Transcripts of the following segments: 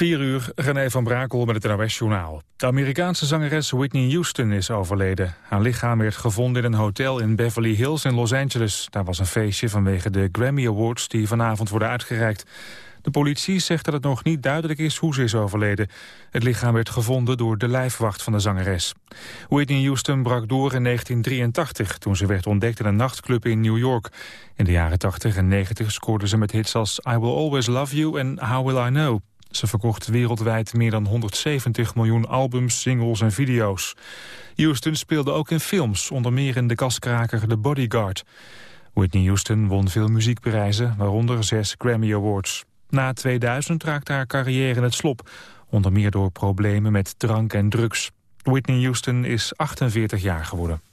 4 uur, René van Brakel met het NOS-journaal. De Amerikaanse zangeres Whitney Houston is overleden. Haar lichaam werd gevonden in een hotel in Beverly Hills in Los Angeles. Daar was een feestje vanwege de Grammy Awards die vanavond worden uitgereikt. De politie zegt dat het nog niet duidelijk is hoe ze is overleden. Het lichaam werd gevonden door de lijfwacht van de zangeres. Whitney Houston brak door in 1983 toen ze werd ontdekt in een nachtclub in New York. In de jaren 80 en 90 scoorde ze met hits als I Will Always Love You en How Will I Know. Ze verkocht wereldwijd meer dan 170 miljoen albums, singles en video's. Houston speelde ook in films, onder meer in de kaskraker The Bodyguard. Whitney Houston won veel muziekprijzen, waaronder zes Grammy Awards. Na 2000 raakte haar carrière in het slop, onder meer door problemen met drank en drugs. Whitney Houston is 48 jaar geworden.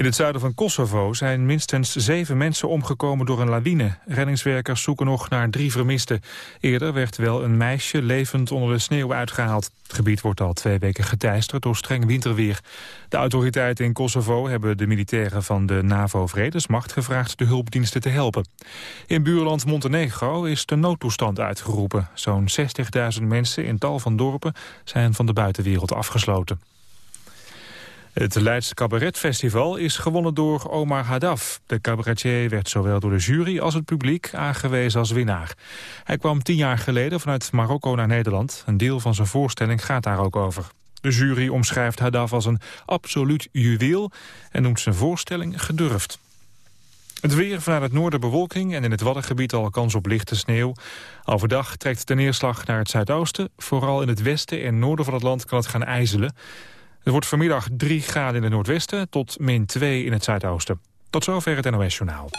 In het zuiden van Kosovo zijn minstens zeven mensen omgekomen door een lawine. Reddingswerkers zoeken nog naar drie vermisten. Eerder werd wel een meisje levend onder de sneeuw uitgehaald. Het gebied wordt al twee weken geteisterd door streng winterweer. De autoriteiten in Kosovo hebben de militairen van de NAVO-vredesmacht gevraagd de hulpdiensten te helpen. In buurland Montenegro is de noodtoestand uitgeroepen. Zo'n 60.000 mensen in tal van dorpen zijn van de buitenwereld afgesloten. Het Leidse Cabaretfestival is gewonnen door Omar Haddaf. De cabaretier werd zowel door de jury als het publiek aangewezen als winnaar. Hij kwam tien jaar geleden vanuit Marokko naar Nederland. Een deel van zijn voorstelling gaat daar ook over. De jury omschrijft Haddaf als een absoluut juweel... en noemt zijn voorstelling gedurfd. Het weer vanuit het noorden bewolking en in het Waddengebied al kans op lichte sneeuw. Overdag trekt de neerslag naar het zuidoosten. Vooral in het westen en noorden van het land kan het gaan ijzelen. Het wordt vanmiddag 3 graden in het noordwesten tot min 2 in het zuidoosten. Tot zover het NOS-journaal.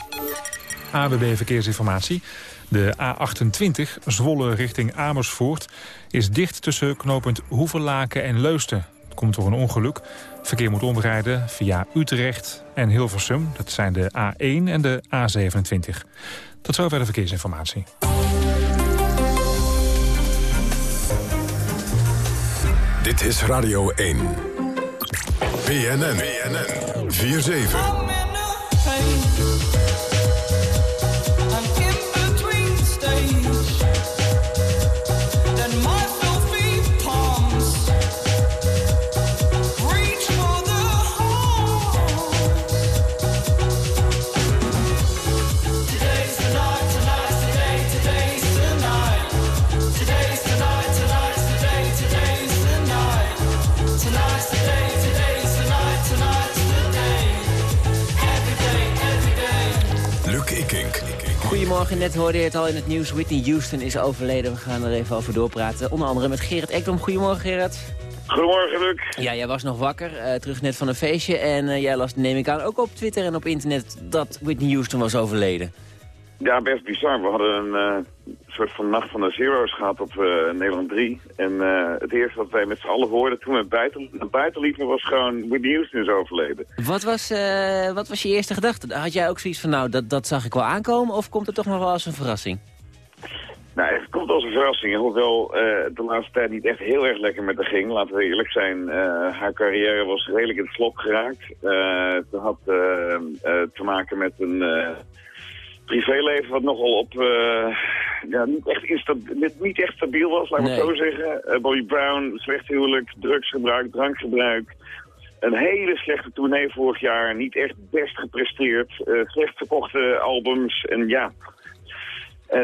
ABB Verkeersinformatie. De A28, Zwolle richting Amersfoort, is dicht tussen knooppunt Hoevenlaken en Leusten. Het komt door een ongeluk. Verkeer moet omrijden via Utrecht en Hilversum. Dat zijn de A1 en de A27. Tot zover de verkeersinformatie. Dit is Radio 1. BNN. BNN. 4-7. Goedemorgen, net hoorde je het al in het nieuws. Whitney Houston is overleden. We gaan er even over doorpraten. Onder andere met Gerrit Ekdom. Goedemorgen, Gerrit. Goedemorgen, Luc. Ja, jij was nog wakker, uh, terug net van een feestje. En uh, jij las, neem ik aan, ook op Twitter en op internet dat Whitney Houston was overleden. Ja, best bizar. We hadden een uh, soort van nacht van de zero's gehad op Nederland 3. En het eerste wat wij met z'n allen hoorden toen we buiten, naar buiten liepen was gewoon Whitney Houston is overleden. Wat was, wat was je eerste gedachte? Had jij ook zoiets van, nou, dat, dat zag ik wel aankomen? Of komt het toch nog wel als een verrassing? Nou, het komt als een verrassing. Hoewel de laatste tijd niet echt heel erg lekker met haar ging. Laten we eerlijk zijn. Haar carrière was redelijk in het slop geraakt. Het had te maken met een privéleven wat nogal op... ja, niet echt, niet echt stabiel was, laat ik nee. zo zeggen. Bobby Brown, slecht huwelijk, drugsgebruik, drankgebruik. Een hele slechte tournee vorig jaar. Niet echt best gepresteerd. slecht verkochte albums. En ja...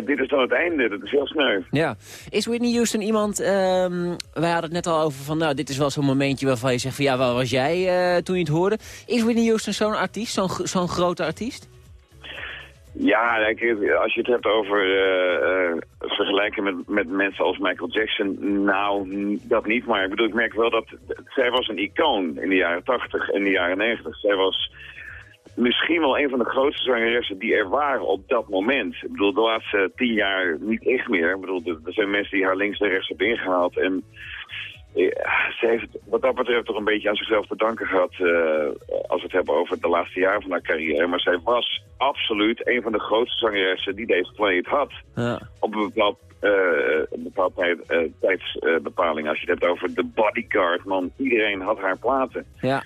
Dit is dan het einde, dat is heel sneu. Ja. Is Whitney Houston iemand, um, wij hadden het net al over van, nou, dit is wel zo'n momentje waarvan je zegt van, ja, waar was jij toen je het hoorde? Is Whitney Houston zo'n artiest, zo'n zo'n grote artiest? Ja, als je het hebt over uh, vergelijken met, met mensen als Michael Jackson, nou, dat niet. Maar ik bedoel, ik merk wel dat zij was een icoon in de jaren 80 en de jaren 90. Zij was misschien wel een van de grootste zangeressen die er waren op dat moment. Ik bedoel, de laatste tien jaar niet echt meer. Ik bedoel, er zijn mensen die haar links en rechts hebben ingehaald. En ze heeft wat dat betreft toch een beetje aan zichzelf te danken gehad... Uh, als we het hebben over de laatste jaren van haar carrière. Maar zij was absoluut een van de grootste zangeressen die deze planeet had. Ja. Op een bepaald uh, een bepaald tijd, uh, tijdsbepaling. Als je het hebt over de bodyguard, man, iedereen had haar platen. Ja.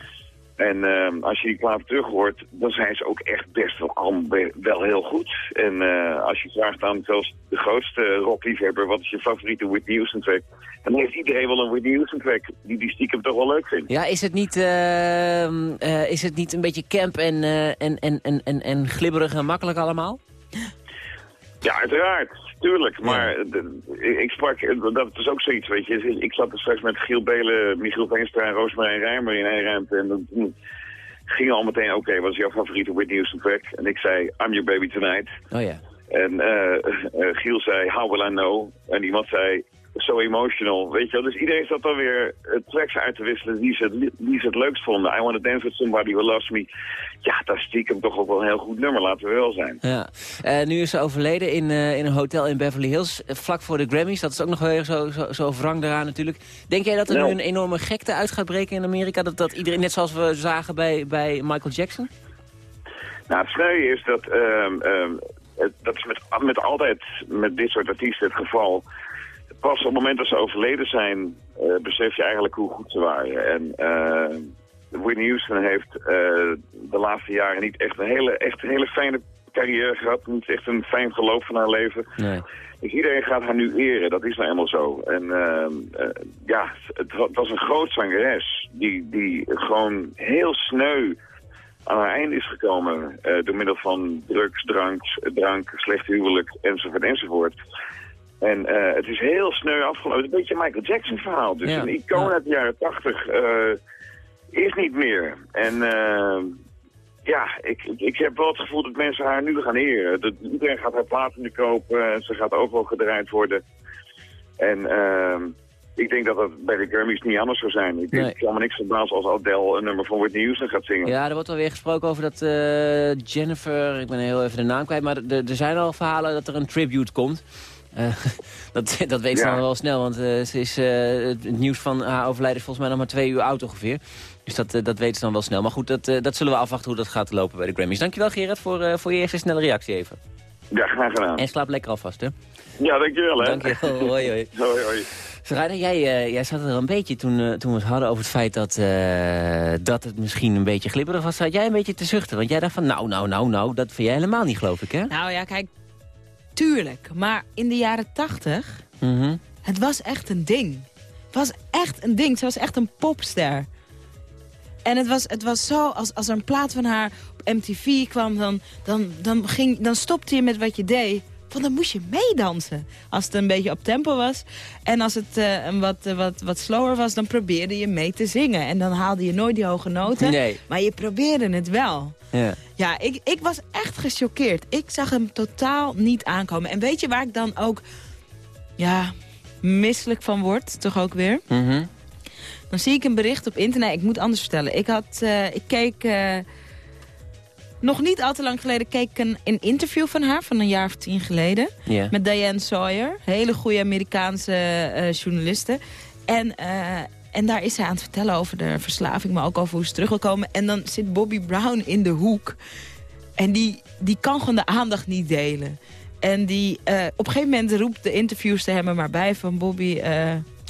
En ehm, als je die plaat terug hoort, dan zijn ze ook echt best wel, wel heel goed. En eh, als je vraagt aan zelfs de grootste rockliefhebber, wat is je favoriete Whitney Houston track? Dan heeft iedereen wel een Whitney Houston track die die stiekem toch wel leuk vindt. Ja, is het niet, eh, is het niet een beetje camp en, eh, en, en, en, en, en glibberig en makkelijk allemaal? Ja, uiteraard. Tuurlijk. Maar ik, ik sprak, dat is ook zoiets, weet je. Ik zat er straks met Giel Belen, Michiel Veenstra en Roosmarijn Rijmer in één ruimte. En dan toen ging al meteen, oké, wat is jouw favoriete Whitney Houston track? En ik zei, I'm Your Baby Tonight. Oh ja. En eh, eh, Giel zei, How Will I Know? En iemand zei, So Emotional. Weet je wel? Dus iedereen zat dan weer eh, tracks uit te wisselen die ze, het, die ze het leukst vonden. I Want to Dance With Somebody Who Loves Me. Ja, dat is stiekem toch ook wel een heel goed nummer, laten we wel zijn. ja. Eh, nu is ze overleden in, eh, in een hotel in Beverly Hills, vlak voor de Grammys. Dat is ook nog wel zo, zo, zo wrang daaraan natuurlijk. Denk jij dat er Ja. nu een enorme gekte uit gaat breken in Amerika? Dat, dat iedereen, net zoals we zagen bij, bij Michael Jackson? Nou, het sneuwe is dat, het- dat is met, met altijd met dit soort artiesten het geval. Pas op het moment dat ze overleden zijn, eh, besef je eigenlijk hoe goed ze waren. En eh, Whitney Houston heeft eh, de laatste jaren niet echt een hele, echt een hele fijne carrière gehad. Niet echt een fijn verloop van haar leven. Nee. Dus iedereen gaat haar nu eren, dat is nou eenmaal zo. En ehm, eh, ja, het, wa- het was een groot zangeres die, die gewoon heel sneu aan haar einde is gekomen. door middel van drugs, drank, drank slecht huwelijk enzovoort enzovoort. En eh, het is heel sneu afgelopen. Het is een beetje een Michael Jackson verhaal. Dus Ja, een icoon ja. uit de jaren tachtig eh, is niet meer. En eh, ja, ik, ik, heb wel het gevoel dat mensen haar nu gaan eren. Dat, iedereen gaat haar platen nu kopen. en Ze gaat overal gedraaid worden. En ik denk dat dat bij de Grammys niet anders zou zijn. Ik denk Nee. me niks verbazen als Adele een nummer van Whitney Houston gaat zingen. Ja, er wordt alweer gesproken over dat Jennifer, ik ben heel even de naam kwijt, maar er zijn al verhalen dat er een tribute komt. Eh, dat, dat weet ze Ja. dan wel snel, want eh, ze is, eh, het nieuws van haar overlijden is volgens mij nog maar twee uur oud ongeveer. Dus dat, dat weten ze dan wel snel. Maar goed, dat, eh, dat zullen we afwachten hoe dat gaat lopen bij de Grammys. Dankjewel Gerard voor, eh, voor je eerste snelle reactie even. Ja, graag gedaan. En slaap lekker alvast, hè? Ja, dankjewel hè. Dankjewel, hoi hoi. Hoi, hoi. Sarayda, jij, eh, jij zat er een beetje toen, toen we het hadden over het feit dat, eh, dat het misschien een beetje glibberig was. Zat jij een beetje te zuchten? Want jij dacht van nou, nou, nou, nou, dat vind jij helemaal niet geloof ik hè? Nou ja, kijk, tuurlijk. Maar in de jaren tachtig, Mhm. het was echt een ding. Het was echt een ding. Ze was echt een popster. En het was, het was zo, als, als er een plaat van haar op MTV kwam... dan, dan, dan, ging, dan stopte je met wat je deed. Want dan moest je meedansen. Als het een beetje op tempo was. En als het eh, een wat, eh, wat, wat slower was, dan probeerde je mee te zingen. En dan haalde je nooit die hoge noten. Nee. Maar je probeerde het wel. Ja. Ja, ik, ik was echt gechoqueerd. Ik zag hem totaal niet aankomen. En weet je waar ik dan ook ja, misselijk van word? Toch ook weer? Mhm. Dan zie ik een bericht op internet. Ik moet anders vertellen. Ik, had, eh, ik keek... nog niet al te lang geleden keek ik een, een interview van haar. Van een jaar of tien geleden. Met Diane Sawyer. Hele goede Amerikaanse eh, journaliste. En, eh, en daar is zij aan het vertellen over de verslaving. Maar ook over hoe ze terug wil komen. En dan zit Bobby Brown in de hoek. En die, die kan gewoon de aandacht niet delen. En die, eh, op een gegeven moment roept de interviewster hem er maar bij van Bobby...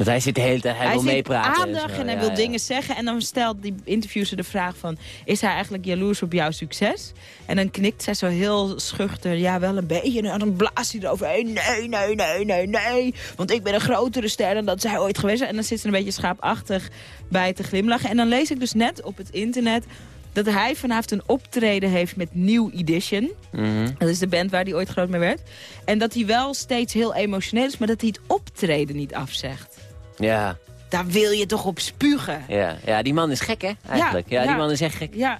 Want hij zit de hele tijd, hij, hij wil meepraten. aandacht zo. en hij Ja, wil ja. dingen zeggen. En dan stelt die interviewster de vraag van... is hij eigenlijk jaloers op jouw succes? En dan knikt zij zo heel schuchter. Ja, wel een beetje. En dan blaast hij eroverheen. Nee, nee, nee, nee, nee. Want ik ben een grotere ster dan dat zij ooit geweest is. En dan zit ze een beetje schaapachtig bij te glimlachen. En dan lees ik dus net op het internet... dat hij vanavond een optreden heeft met New Edition. Mhm. Dat is de band waar hij ooit groot mee werd. En dat hij wel steeds heel emotioneel is... maar dat hij het optreden niet afzegt. Ja, Daar wil je toch op spugen? ja, ja, die man is gek hè, eigenlijk. Ja, Ja, die man is echt gek. Ja,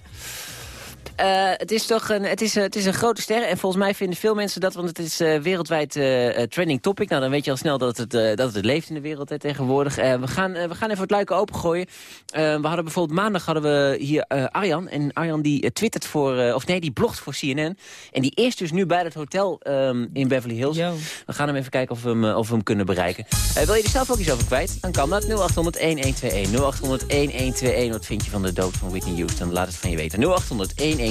het is toch een, het is, eh, het is een grote ster. En volgens mij vinden veel mensen dat, want het is eh, wereldwijd eh, eh, trending topic. Nou, dan weet je al snel dat het, eh, dat het leeft in de wereld hè, tegenwoordig. Eh, we, gaan, eh, we gaan even het luiken opengooien. Eh, we hadden bijvoorbeeld maandag hadden we hier eh, Arjan. En Arjan die eh, twittert voor, eh, of nee, die blogt voor CNN. En die is dus nu bij het hotel ehm, in Beverly Hills. Yo. We gaan hem even kijken of we hem, eh, of we hem kunnen bereiken. Eh, wil je er zelf ook iets over kwijt? Dan kan dat. 0800 1121. 0800 1121. Wat vind je van de dood van Whitney Houston? Laat het van je weten. 0800 1121.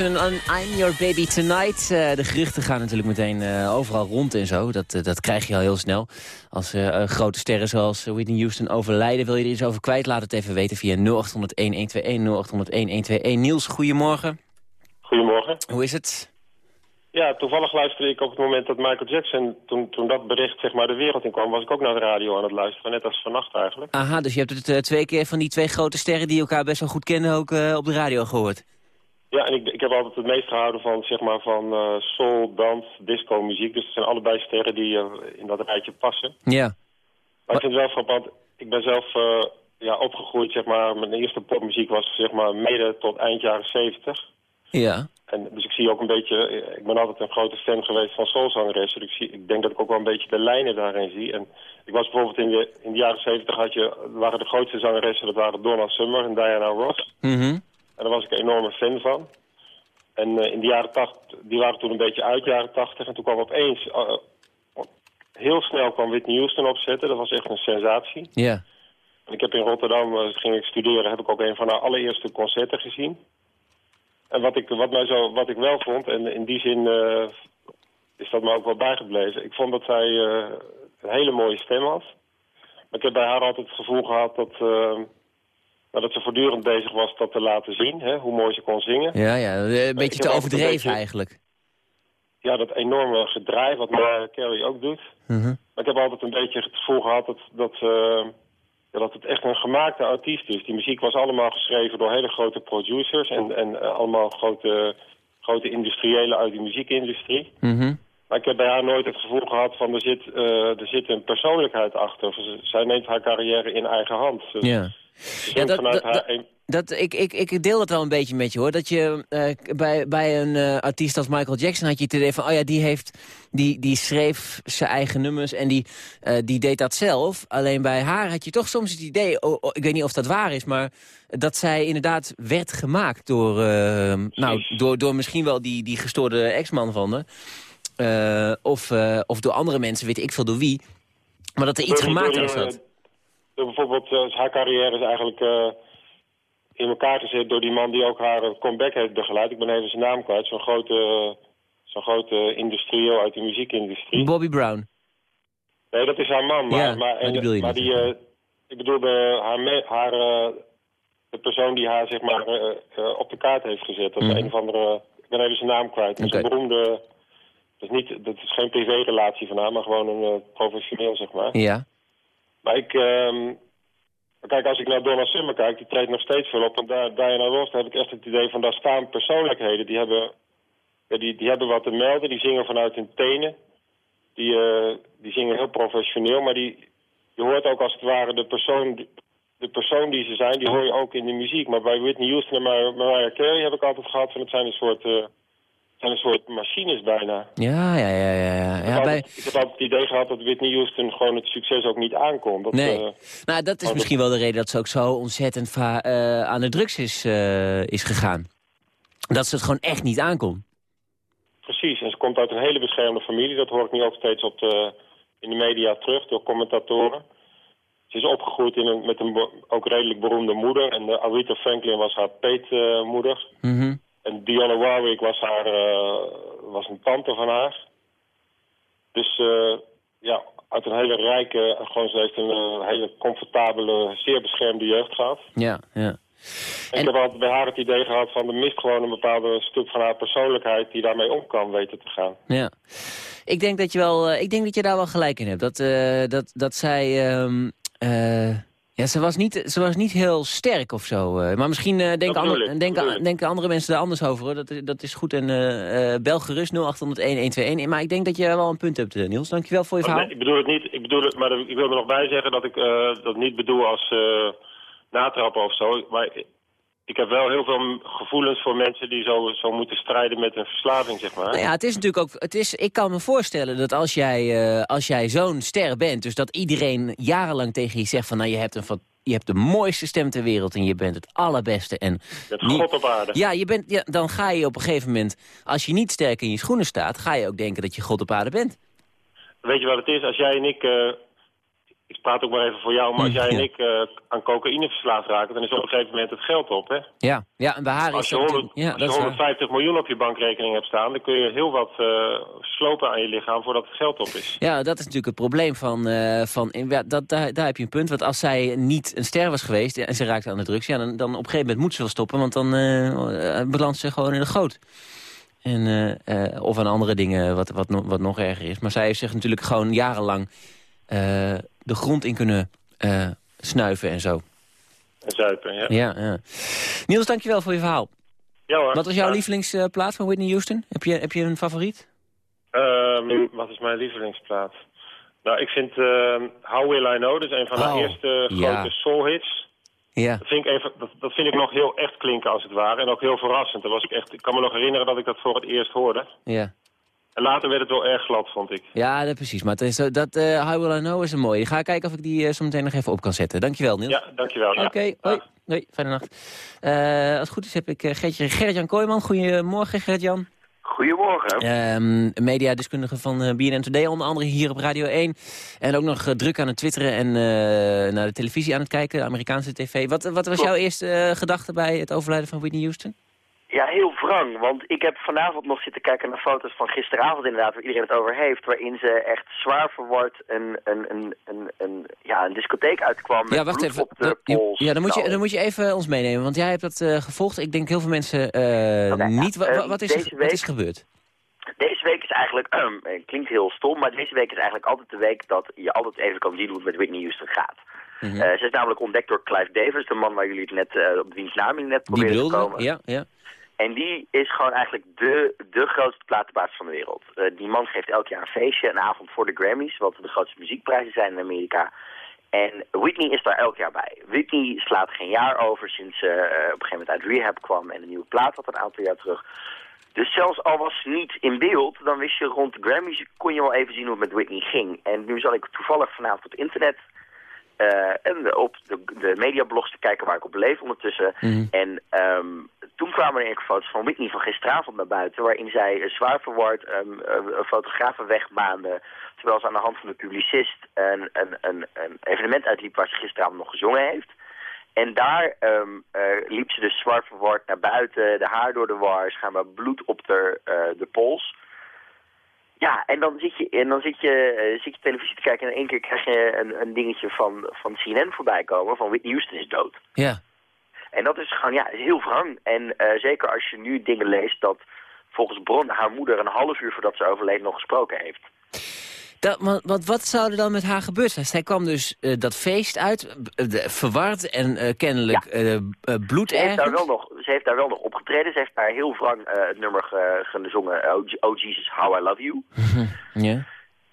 I'm Your Baby Tonight. Eh, de geruchten gaan natuurlijk meteen eh, overal rond en zo. Dat, eh, dat krijg je al heel snel. Als grote sterren zoals Whitney Houston overlijden... wil je er iets over kwijt, laat het even weten via 0800-1121, 0800-1121. Niels, goedemorgen. Goedemorgen. Hoe is het? Ja, toevallig luisterde ik op het moment dat Michael Jackson, toen, toen dat bericht zeg maar de wereld in kwam, was ik ook naar de radio aan het luisteren, net als vannacht eigenlijk. Aha, dus je hebt het twee keer van die twee grote sterren... die elkaar best wel goed kennen, ook op de radio gehoord. Ja, en ik, ik heb altijd het meest gehouden van, zeg maar, van eh, soul, dans, disco, muziek. Dus het zijn allebei sterren die eh, in dat rijtje passen. Ja. Maar ik vind het wel frappant, ik ben zelf eh, ja, opgegroeid, zeg maar, mijn eerste popmuziek was zeg maar mede tot eind jaren zeventig. Ja. En dus ik zie ook een beetje, ik ben altijd een grote fan geweest van soulzangeressen. Dus ik, zie, ik denk dat ik ook wel een beetje de lijnen daarin zie. En ik was bijvoorbeeld in de, in de jaren zeventig had je, waren de grootste zangeressen, dat waren Donna Summer en Diana Ross. Mhm. En daar was ik een enorme fan van. En eh, in de jaren tachtig, die waren toen een beetje uit, jaren tachtig. En toen kwam opeens, eh, heel snel kwam Whitney Houston opzetten. Dat was echt een sensatie. Ja. En ik heb in Rotterdam, eh, ging ik studeren, heb ik ook een van haar allereerste concerten gezien. En wat ik, wat mij zo, wat ik wel vond, en in die zin eh, is dat me ook wel bijgebleven. Ik vond dat zij eh, een hele mooie stem had. Maar ik heb bij haar altijd het gevoel gehad dat, eh, nou, dat ze voortdurend bezig was dat te laten zien. Hè, hoe mooi ze kon zingen. Ja, ja, een beetje te overdreven beetje- eigenlijk. Ja, dat enorme gedraai wat Mariah Carey ook doet. Mhm. Maar ik heb altijd een beetje het gevoel gehad dat, dat, eh, ja, dat het echt een gemaakte artiest is. Die muziek was allemaal geschreven door hele grote producers... en, en eh, allemaal grote, grote industriëlen uit de muziekindustrie. Mhm. Maar ik heb bij haar nooit het gevoel gehad van er zit, eh, er zit een persoonlijkheid achter. Ze- zij neemt haar carrière in eigen hand. Ze, Ja. Ja, dat- vanuit dat- haar... dat- Dat, ik, ik, ik deel het wel een beetje met je hoor. Dat je eh, bij, bij een eh, artiest als Michael Jackson had je het idee van... oh ja, die, heeft, die, die schreef zijn eigen nummers en die, eh, die deed dat zelf. Alleen bij haar had je toch soms het idee... Oh, oh, ik weet niet of dat waar is, maar dat zij inderdaad werd gemaakt... door, nou, door, door misschien wel die, die gestoorde ex-man van haar. Eh, of, eh, of door andere mensen, weet ik veel door wie. Maar dat er iets die- gemaakt aan eh, door bijvoorbeeld, eh, haar carrière is eigenlijk eh, in elkaar gezet door die man die ook haar eh, comeback heeft begeleid. Ik ben even zijn naam kwijt. Zo'n grote, zo'n grote industrieel uit de muziekindustrie. Bobby Brown. Nee, dat is haar man. Maar, Ja, maar, maar die maar die, eh, ik bedoel de, haar, me- haar, eh, de persoon die haar zeg maar, eh, eh, op de kaart heeft gezet. Dat is Mhm. een of andere... Ik ben even zijn naam kwijt. Dat is een beroemde... Dat is, niet, dat is geen privérelatie van haar, maar gewoon een eh, professioneel, zeg maar. Ja. Maar ik... ehm, kijk, als ik naar Donna Summer kijk, die treedt nog steeds veel op. En daar, Diana Ross, daar heb ik echt het idee van... daar staan persoonlijkheden, die hebben, ja, die, die hebben wat te melden. Die zingen vanuit hun tenen. Die, eh, die zingen heel professioneel, maar die, je hoort ook als het ware de persoon, de persoon die ze zijn, die hoor je ook in de muziek. Maar bij Whitney Houston en Mar- Mariah Carey heb ik altijd gehad van het zijn een soort, eh, zijn een soort machines bijna. Ja, ja, ja, ja. ja. Ik ja heb bij... altijd- Ik heb altijd het idee gehad dat Whitney Houston gewoon het succes ook niet aankon. Dat, Nee. eh, Nou, dat is misschien wel de reden dat ze ook zo ontzettend eh, aan de drugs is, eh, is gegaan. Dat ze het gewoon echt niet aankon. Precies, en ze komt uit een hele beschermde familie. Dat hoor ik nu ook steeds op de, in de media terug door commentatoren. Ze is opgegroeid in een, met een ook redelijk beroemde moeder. En uh, Aretha Franklin was haar peetmoeder. Mhm. En Dionne Warwick was, haar, eh, was een tante van haar. Dus eh, ja, uit een hele rijke... Gewoon, ze heeft een eh, hele comfortabele, zeer beschermde jeugd gehad. Ja, ja. En ik heb altijd bij haar het idee gehad van... er mist gewoon een bepaalde stuk van haar persoonlijkheid... die daarmee om kan weten te gaan. ja. Ik denk dat je wel, ik denk dat je daar wel gelijk in hebt. Dat, dat, dat zij, ehm, eh, ja, ze was niet, ze was niet heel sterk of zo. eh. maar misschien eh, denken, bedoel ander- ik, denken, denken andere mensen er anders over. Hoor. Dat, is- dat is goed. En eh, bel gerust 0800-1121. Maar ik denk dat je wel een punt hebt, Niels. Dankjewel voor je Oh, verhaal. nee, ik bedoel het niet, ik bedoel het, maar ik wil er nog bij zeggen dat ik dat niet bedoel als natrappen of zo. Maar ik heb wel heel veel gevoelens voor mensen die zo, zo moeten strijden met een verslaving, zeg maar. Nou ja, het is natuurlijk ook. Het is, ik kan me voorstellen dat als jij, eh, als jij zo'n ster bent, dus dat iedereen jarenlang tegen je zegt van nou je hebt een van. Je hebt de mooiste stem ter wereld en je bent het allerbeste. En niet- God op aarde. Ja, je bent, ja, dan ga je op een gegeven moment, als je niet sterk in je schoenen staat, ga je ook denken dat je God op aarde bent. Weet je wat het is? Als jij en ik, eh, ik praat ook maar even voor jou, maar als Hm, jij en ik eh, aan cocaïne verslaafd raken, dan is op een gegeven moment het geld op, hè? Ja, ja en bij haar Als is je, 100, ja, als is waar. 150 miljoen op je bankrekening hebt staan, dan kun je heel wat eh, slopen aan je lichaam voordat het geld op is. Ja, dat is natuurlijk het probleem van... eh, van ja, dat, daar, daar heb je een punt. Want als zij niet een ster was geweest en ze raakte aan de drugs... Ja, dan, dan op een gegeven moment moet ze wel stoppen, want dan belandt ze gewoon in de goot. En, of aan andere dingen, wat, wat, nog- wat nog erger is. Maar zij heeft zich natuurlijk gewoon jarenlang de grond in kunnen eh, snuiven en zo. En zuipen, ja. Ja, ja. Niels, dankjewel voor je verhaal. Ja hoor. Wat was jouw Ja. lievelingsplaat van Whitney Houston? Heb je, heb je een favoriet? Ehm, wat is mijn lievelingsplaat? Nou, ik vind ehm, How Will I Know, dat is een van haar Oh, eerste ja. grote soulhits. Ja. Dat vind, ik even, dat, dat vind ik nog heel echt klinken als het ware. En ook heel verrassend. Dat was ik, echt, ik kan me nog herinneren dat ik dat voor het eerst hoorde. Ja. En later werd het wel erg glad, vond ik. Ja, dat, precies. Maar het is, zo- dat eh How Will I Know is een mooie. Ik ga kijken of ik die eh, zo meteen nog even op kan zetten. Dankjewel, Niels. Ja, dankjewel. ja. Oké, hoi. Hoi, fijne nacht. Eh, als het goed is heb ik eh, Gertje- Gerrit-Jan Kooijman. Goedemorgen, Gerrit-Jan. Goedemorgen. Ehm mediadeskundige van eh, BNN Today, onder andere hier op Radio 1. En ook nog eh, druk aan het twitteren en eh, naar de televisie aan het kijken, de Amerikaanse tv. Wat, wat was jouw eerste eh, gedachte bij het overlijden van Whitney Houston? Ja, heel wrang. Want ik heb vanavond nog zitten kijken naar foto's van gisteravond inderdaad, waar iedereen het over heeft. Waarin ze echt zwaar verward een, een, een, een, een, ja, een discotheek uitkwam met Ja, wacht even. op de pols. ja, dan moet, je, Nou, dan moet je even ons meenemen, want jij hebt dat eh, gevolgd. Ik denk heel veel mensen eh, niet. Wa- wa- Eh, wat, is er, deze wat week- is gebeurd? Deze week is eigenlijk, eh, klinkt heel stom, maar deze week is eigenlijk altijd de week dat je altijd even kan zien hoe het met Whitney Houston gaat. Mhm. Eh, ze is namelijk ontdekt door Clive Davis, de man waar jullie het net op wiens naam net Die probeerden te komen. Ja, ja. En die is gewoon eigenlijk de, de grootste platenbaas van de wereld. Eh, die man geeft elk jaar een feestje, een avond voor de Grammys, wat de grootste muziekprijzen zijn in Amerika. En Whitney is daar elk jaar bij. Whitney slaat geen jaar over sinds ze eh, op een gegeven moment uit rehab kwam en een nieuwe plaat had een aantal jaar terug. Dus zelfs al was ze niet in beeld, dan wist je rond de Grammys, kon je wel even zien hoe het met Whitney ging. En nu zal ik toevallig vanavond op internet en de- op de, de mediablogs te kijken waar ik op leef ondertussen. Mhm. En ehm, toen kwamen er foto's van Whitney van gisteravond naar buiten... waarin zij eh, zwaar verward um, fotografen wegmaande... terwijl ze aan de hand van de publicist een, een, een, een evenement uitliep... waar ze gisteravond nog gezongen heeft. En daar ehm, eh, liep ze dus zwaar verward naar buiten, de haar door de war... schijnbaar bloed op de, eh, de pols... Ja, en dan zit je, en dan zit je, eh, zit je televisie te kijken en in één keer krijg je een, een dingetje van, van CNN voorbij komen van Whitney Houston is dood. Ja. En dat is gewoon, ja, is heel wrang. En eh, zeker als je nu dingen leest dat volgens bron haar moeder een half uur voordat ze overleed nog gesproken heeft. Dat, want, want wat zou er dan met haar gebeurd zijn? Zij kwam dus eh, dat feest uit, verward en kennelijk eh, bloed Ze heeft, daar ergens. wel nog, ze heeft daar wel nog opgetreden. Ze heeft daar heel wrang eh, het nummer ge- gezongen, oh, oh Jesus, How I Love You. Ja.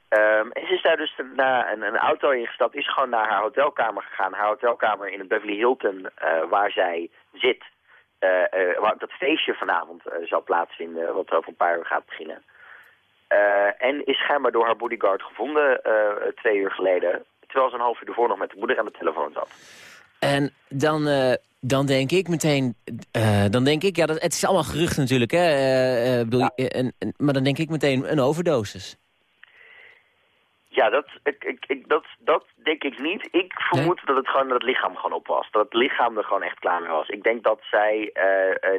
Ehm, en ze is daar dus na een, een auto ingestapt, is gewoon naar haar hotelkamer gegaan. Haar hotelkamer in het Beverly Hilton, eh, waar zij zit. eh, waar dat feestje vanavond zal plaatsvinden, wat over een paar uur gaat beginnen. En is schijnbaar door haar bodyguard gevonden twee uur geleden. Terwijl ze een half uur ervoor nog met de moeder aan de telefoon zat. En dan, dan denk ik meteen, eh, dan denk ik, ja, dat, het is allemaal gerucht natuurlijk, hè. eh, eh, bedoel, je, en, en- maar dan denk ik meteen een overdosis. Ja, dat, ik, ik, ik, dat, dat denk ik niet. Ik vermoed dat het gewoon dat het lichaam gewoon op was. Dat het lichaam er gewoon echt klaar mee was. Ik denk dat zij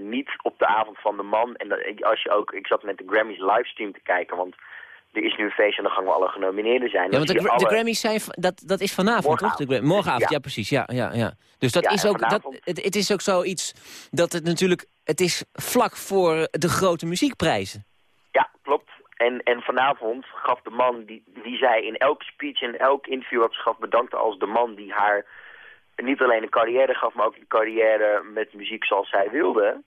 niet op de avond van de man... en dat, als je ook, ik zat met de Grammys livestream te kijken... want er is nu een feestje en dan gaan we alle genomineerden zijn. Ja, want de, de Grammys zijn, dat, dat is vanavond, Morgenavond. toch? De Morgenavond, ja. Ja. precies, ja, ja, ja. Dus dat Ja, is ook, dat, het, het is ook zoiets dat het natuurlijk, het is vlak voor de grote muziekprijzen. Ja, klopt. En, en vanavond gaf de man, die, die zei in elk speech en elk interview wat ze gaf, bedankte als de man die haar niet alleen een carrière gaf, maar ook een carrière met muziek zoals zij wilde.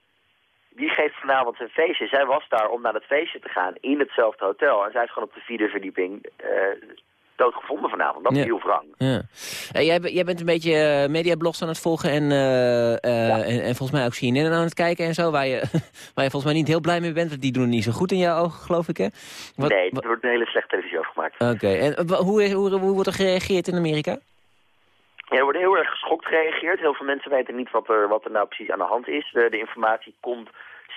Die geeft vanavond een feestje. Zij was daar om naar het feestje te gaan in hetzelfde hotel. En zij is gewoon op de vierde verdieping eh doodgevonden vanavond. Dat is Ja. heel wrang. Ja. Eh, jij, be- jij bent een beetje eh, mediablogs aan het volgen en, en, en volgens mij ook CNN aan het kijken en zo, waar je, waar je volgens mij niet heel blij mee bent, want die doen het niet zo goed in jouw ogen, geloof ik, hè? Wat- nee, er wordt een hele slechte televisie over gemaakt. Oké, en hoe, is- hoe, hoe wordt er gereageerd in Amerika? Ja, er wordt heel erg geschokt gereageerd. Heel veel mensen weten niet wat er, wat er nou precies aan de hand is. De, de informatie komt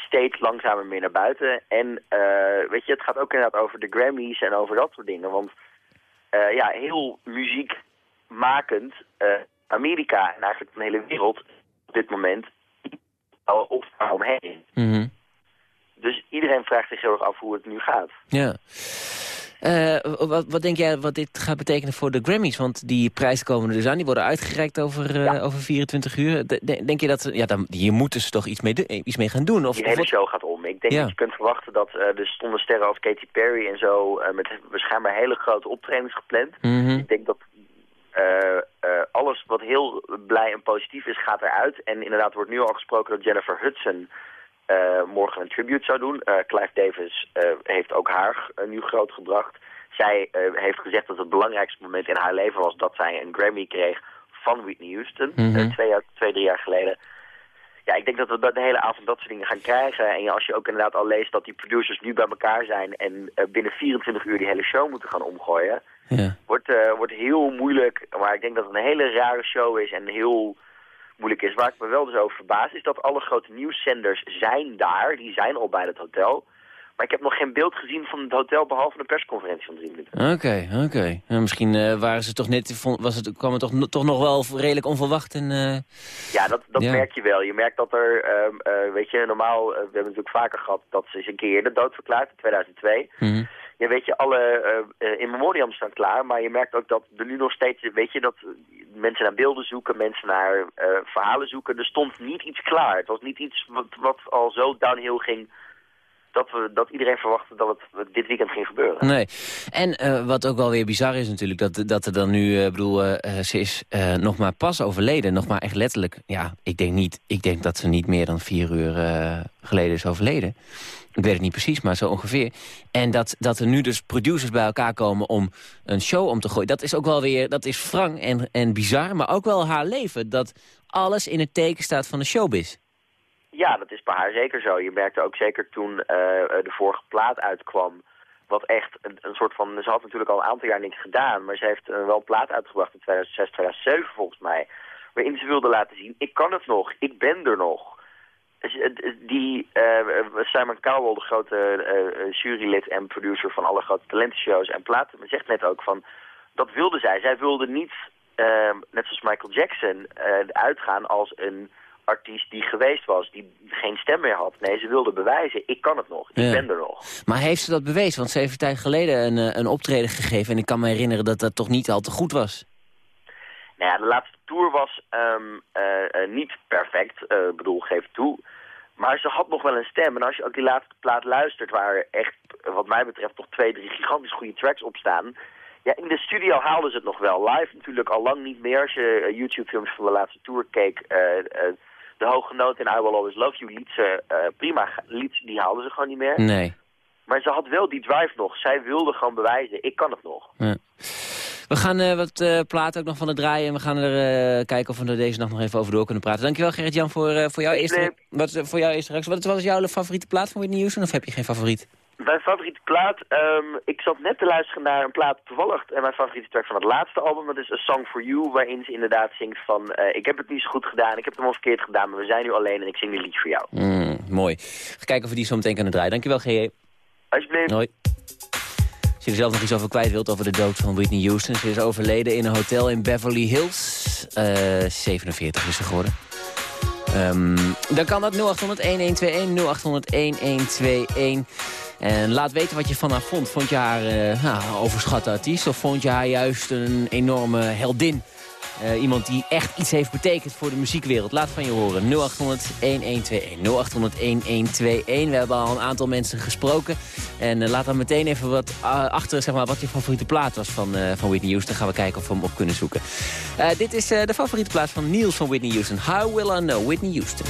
steeds langzamer meer naar buiten. En eh, weet je, het gaat ook inderdaad over de Grammys en over dat soort dingen. Want eh, ja, heel muziekmakend, eh Amerika en eigenlijk de hele wereld op dit moment, op omheen. Mhm. Dus iedereen vraagt zich heel erg af hoe het nu gaat. Ja. Eh, wat, wat denk jij wat dit gaat betekenen voor de Grammys? Want die prijzen komen er dus aan. Die worden uitgereikt over, eh, Ja. over 24 uur. De- de- denk je dat... Ja, dan, hier moeten ze toch iets mee, iets mee gaan doen? Of, Die hele show gaat om. Ik denk Ja. dat je kunt verwachten dat eh er stonden sterren als Katy Perry en zo... met waarschijnlijk hele grote optredens gepland. Mhm. Ik denk dat alles wat heel blij en positief is, gaat eruit. En inderdaad wordt nu al gesproken dat Jennifer Hudson morgen een tribute zou doen. Eh, Clive Davis eh, heeft ook haar eh, nu groot gebracht. Zij eh, heeft gezegd dat het belangrijkste moment in haar leven was dat zij een Grammy kreeg van Whitney Houston. Mhm. eh, twee, jaar, twee, drie jaar geleden. Ja, ik denk dat we de hele avond dat soort dingen gaan krijgen. En als je ook inderdaad al leest dat die producers nu bij elkaar zijn... en eh, binnen 24 uur die hele show moeten gaan omgooien... Ja. Wordt, eh, wordt heel moeilijk. Maar ik denk dat het een hele rare show is en heel moeilijk is. Waar ik me wel dus over verbaas is dat alle grote nieuwszenders zijn daar. Die zijn al bij het hotel. Maar ik heb nog geen beeld gezien van het hotel, behalve een persconferentie van drie minuten. Oké, oké. Nou, misschien eh, waren ze toch net, was het, kwam het toch, toch nog wel redelijk onverwacht. En, eh, Ja, dat, dat Ja. merk je wel. Je merkt dat er, ehm, eh, weet je, normaal, we hebben natuurlijk vaker gehad dat ze is een keer eerder doodverklaard in 2002. mhm. Ja, weet je, alle eh, eh, in memoriam staan klaar, maar je merkt ook dat er nu nog steeds, weet je, dat mensen naar beelden zoeken, mensen naar eh, verhalen zoeken. Er stond niet iets klaar. Het was niet iets wat, wat al zo downhill ging dat, we, dat iedereen verwachtte dat het dit weekend ging gebeuren. Nee. En eh, wat ook wel weer bizar is natuurlijk, dat, dat er dan nu, eh, bedoel, eh, ze is nog maar pas overleden. Nog maar echt letterlijk, ja, ik denk, niet, ik denk dat ze niet meer dan vier uur geleden is overleden. Ik weet het niet precies, maar zo ongeveer. En dat, dat er nu dus producers bij elkaar komen om een show om te gooien. Dat is ook wel weer, dat is wrang en, en bizar, maar ook wel haar leven. Dat alles in het teken staat van de showbiz. Ja, dat is bij haar zeker zo. Je merkte ook zeker toen eh, de vorige plaat uitkwam, wat echt een, een soort van... Ze had natuurlijk al een aantal jaar niks gedaan, maar ze heeft eh, wel een plaat uitgebracht in 2006, 2007 volgens mij, waarin ze wilde laten zien, ik kan het nog, ik ben er nog. Dus, eh, Die eh, Simon Cowell, de grote jurylid en producer van alle grote talentenshows en platen, zegt net ook van, dat wilde zij. Zij wilde niet, net zoals Michael Jackson, uitgaan als een artiest die geweest was, die geen stem meer had. Nee, ze wilde bewijzen, ik kan het nog, ik Ja. ben er nog. Maar heeft ze dat bewezen? Want ze heeft een tijd geleden een, eh, een optreden gegeven... en ik kan me herinneren dat dat toch niet al te goed was. Nou ja, de laatste tour was eh, niet perfect, Ik bedoel, geef toe. Maar ze had nog wel een stem. En als je ook die laatste plaat luistert, waar er echt, wat mij betreft, toch twee, drie gigantisch goede tracks op staan. Ja, in de studio haalden ze het nog wel. Live natuurlijk al lang niet meer. Als je YouTube-films van de laatste tour keek, de hoge noot in I Will Always Love You liet ze eh, prima, liet, die haalden ze gewoon niet meer. Nee. Maar ze had wel die drive nog. Zij wilde gewoon bewijzen, ik kan het nog. Ja. We gaan eh, wat eh, platen ook nog van het draaien. En we gaan er kijken of we er deze nacht nog even over door kunnen praten. Dankjewel Gerrit-Jan voor, voor jouw eerste... Nee. Wat, voor jouw eerste reactie. Wat wat is jouw favoriete plaat van Whitney Houston? Of heb je geen favoriet? Mijn favoriete plaat, ehm, ik zat net te luisteren naar een plaat toevallig. En mijn favoriete track van het laatste album, dat is A Song For You. Waarin ze inderdaad zingt van, eh, ik heb het niet zo goed gedaan, ik heb het allemaal verkeerd gedaan. Maar we zijn nu alleen en ik zing een liedje voor jou. Mm, mooi. Ga kijken of we die zo meteen kunnen draaien. Dankjewel G.J. Alsjeblieft. Hoi. Als je er zelf nog iets over kwijt wilt over de dood van Whitney Houston. Ze is overleden in een hotel in Beverly Hills. Eh 47 is ze geworden. Ehm, dan kan dat 0800-1121, 0800-1121. En laat weten wat je van haar vond. Vond je haar een overschatte artiest of vond je haar juist een enorme heldin? Eh, iemand die echt iets heeft betekend voor de muziekwereld. Laat van je horen. 0800-1121. 0800-1121. We hebben al een aantal mensen gesproken. En eh, laat dan meteen even wat achter zeg maar, wat je favoriete plaat was van, van Whitney Houston. Dan gaan we kijken of we hem op kunnen zoeken. Dit is de favoriete plaat van Niels van Whitney Houston. How Will I Know? Whitney Houston.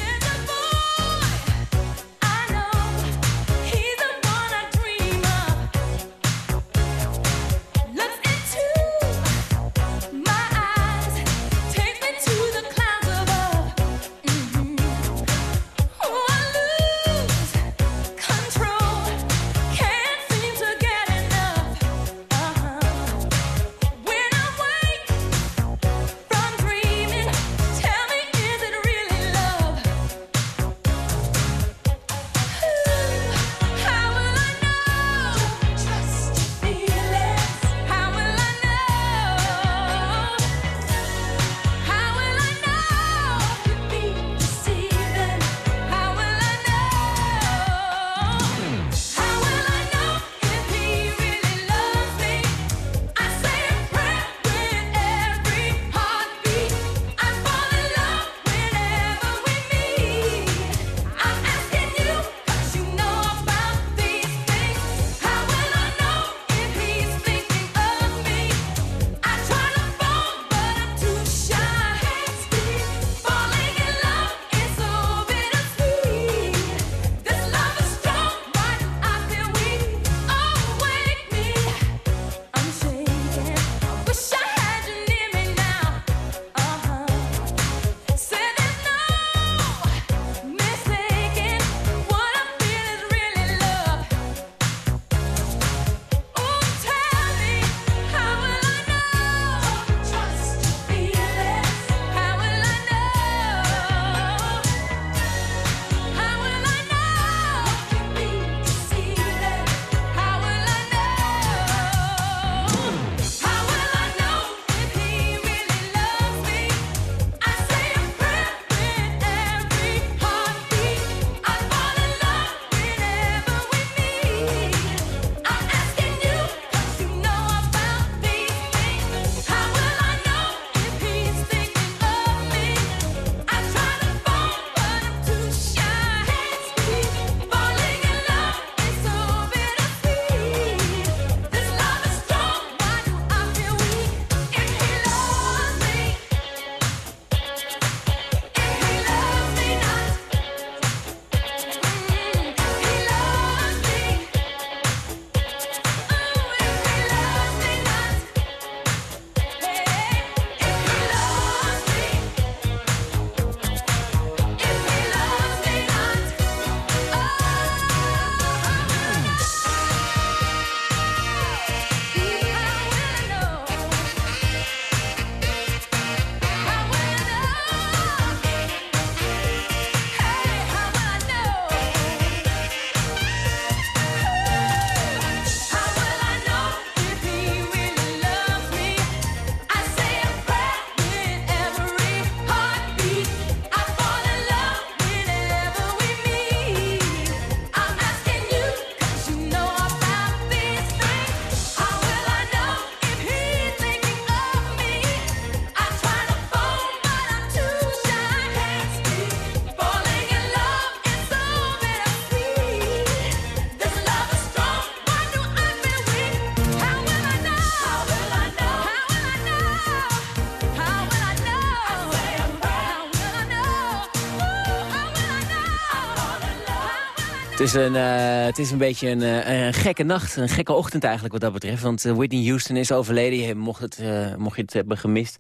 Is, een, eh, het is een beetje een, eh, een gekke nacht, een gekke ochtend eigenlijk wat dat betreft. Want eh, Whitney Houston is overleden, mocht, het, mocht je het hebben gemist.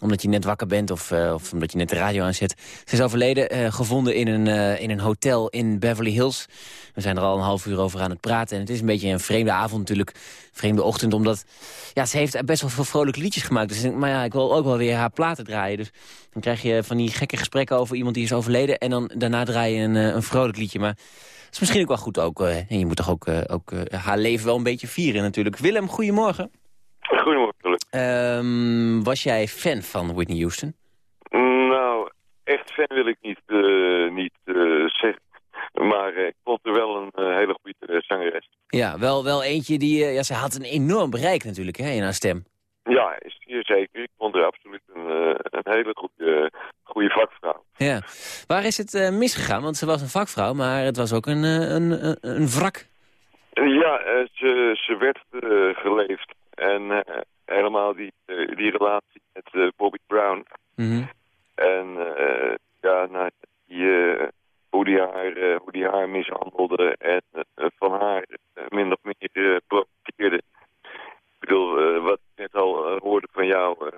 Omdat je net wakker bent of, eh, of omdat je net de radio aanzet. Ze is overleden, eh, gevonden in een, eh, in een hotel in Beverly Hills. We zijn er al een half uur over aan het praten. En het is een beetje een vreemde avond natuurlijk, vreemde ochtend. Omdat ja, ze heeft best wel veel vrolijke liedjes gemaakt. Dus, ik denk, maar ja, ik wil ook wel weer haar platen draaien. Dus dan krijg je van die gekke gesprekken over iemand die is overleden. En dan daarna draai je een, een vrolijk liedje. Maar het is misschien ook wel goed ook. en je moet toch ook, ook haar leven wel een beetje vieren natuurlijk. Willem, goedemorgen. Goedemorgen. Ehm, was jij fan van Whitney Houston? Nou, echt fan wil ik niet, eh, niet eh, zeggen. Maar eh, ik vond er wel een hele goede zangeres. Ja, wel, wel eentje die... ja, ze had een enorm bereik natuurlijk hè, in haar stem. Ja, is hier zeker. Ik vond er absoluut een, een hele goede, goede vakvrouw. Ja. Waar is het misgegaan? Want ze was een vakvrouw, maar het was ook een, een, een, wrak. Ja, ze, ze werd geleefd. En helemaal die, eh, die relatie met eh, Bobby Brown. Mhm. En eh, ja, nou, die, hoe, die haar, hoe die haar mishandelde en van haar min of meer profiteerde. Ik bedoel, wat ik net al hoorde van jou,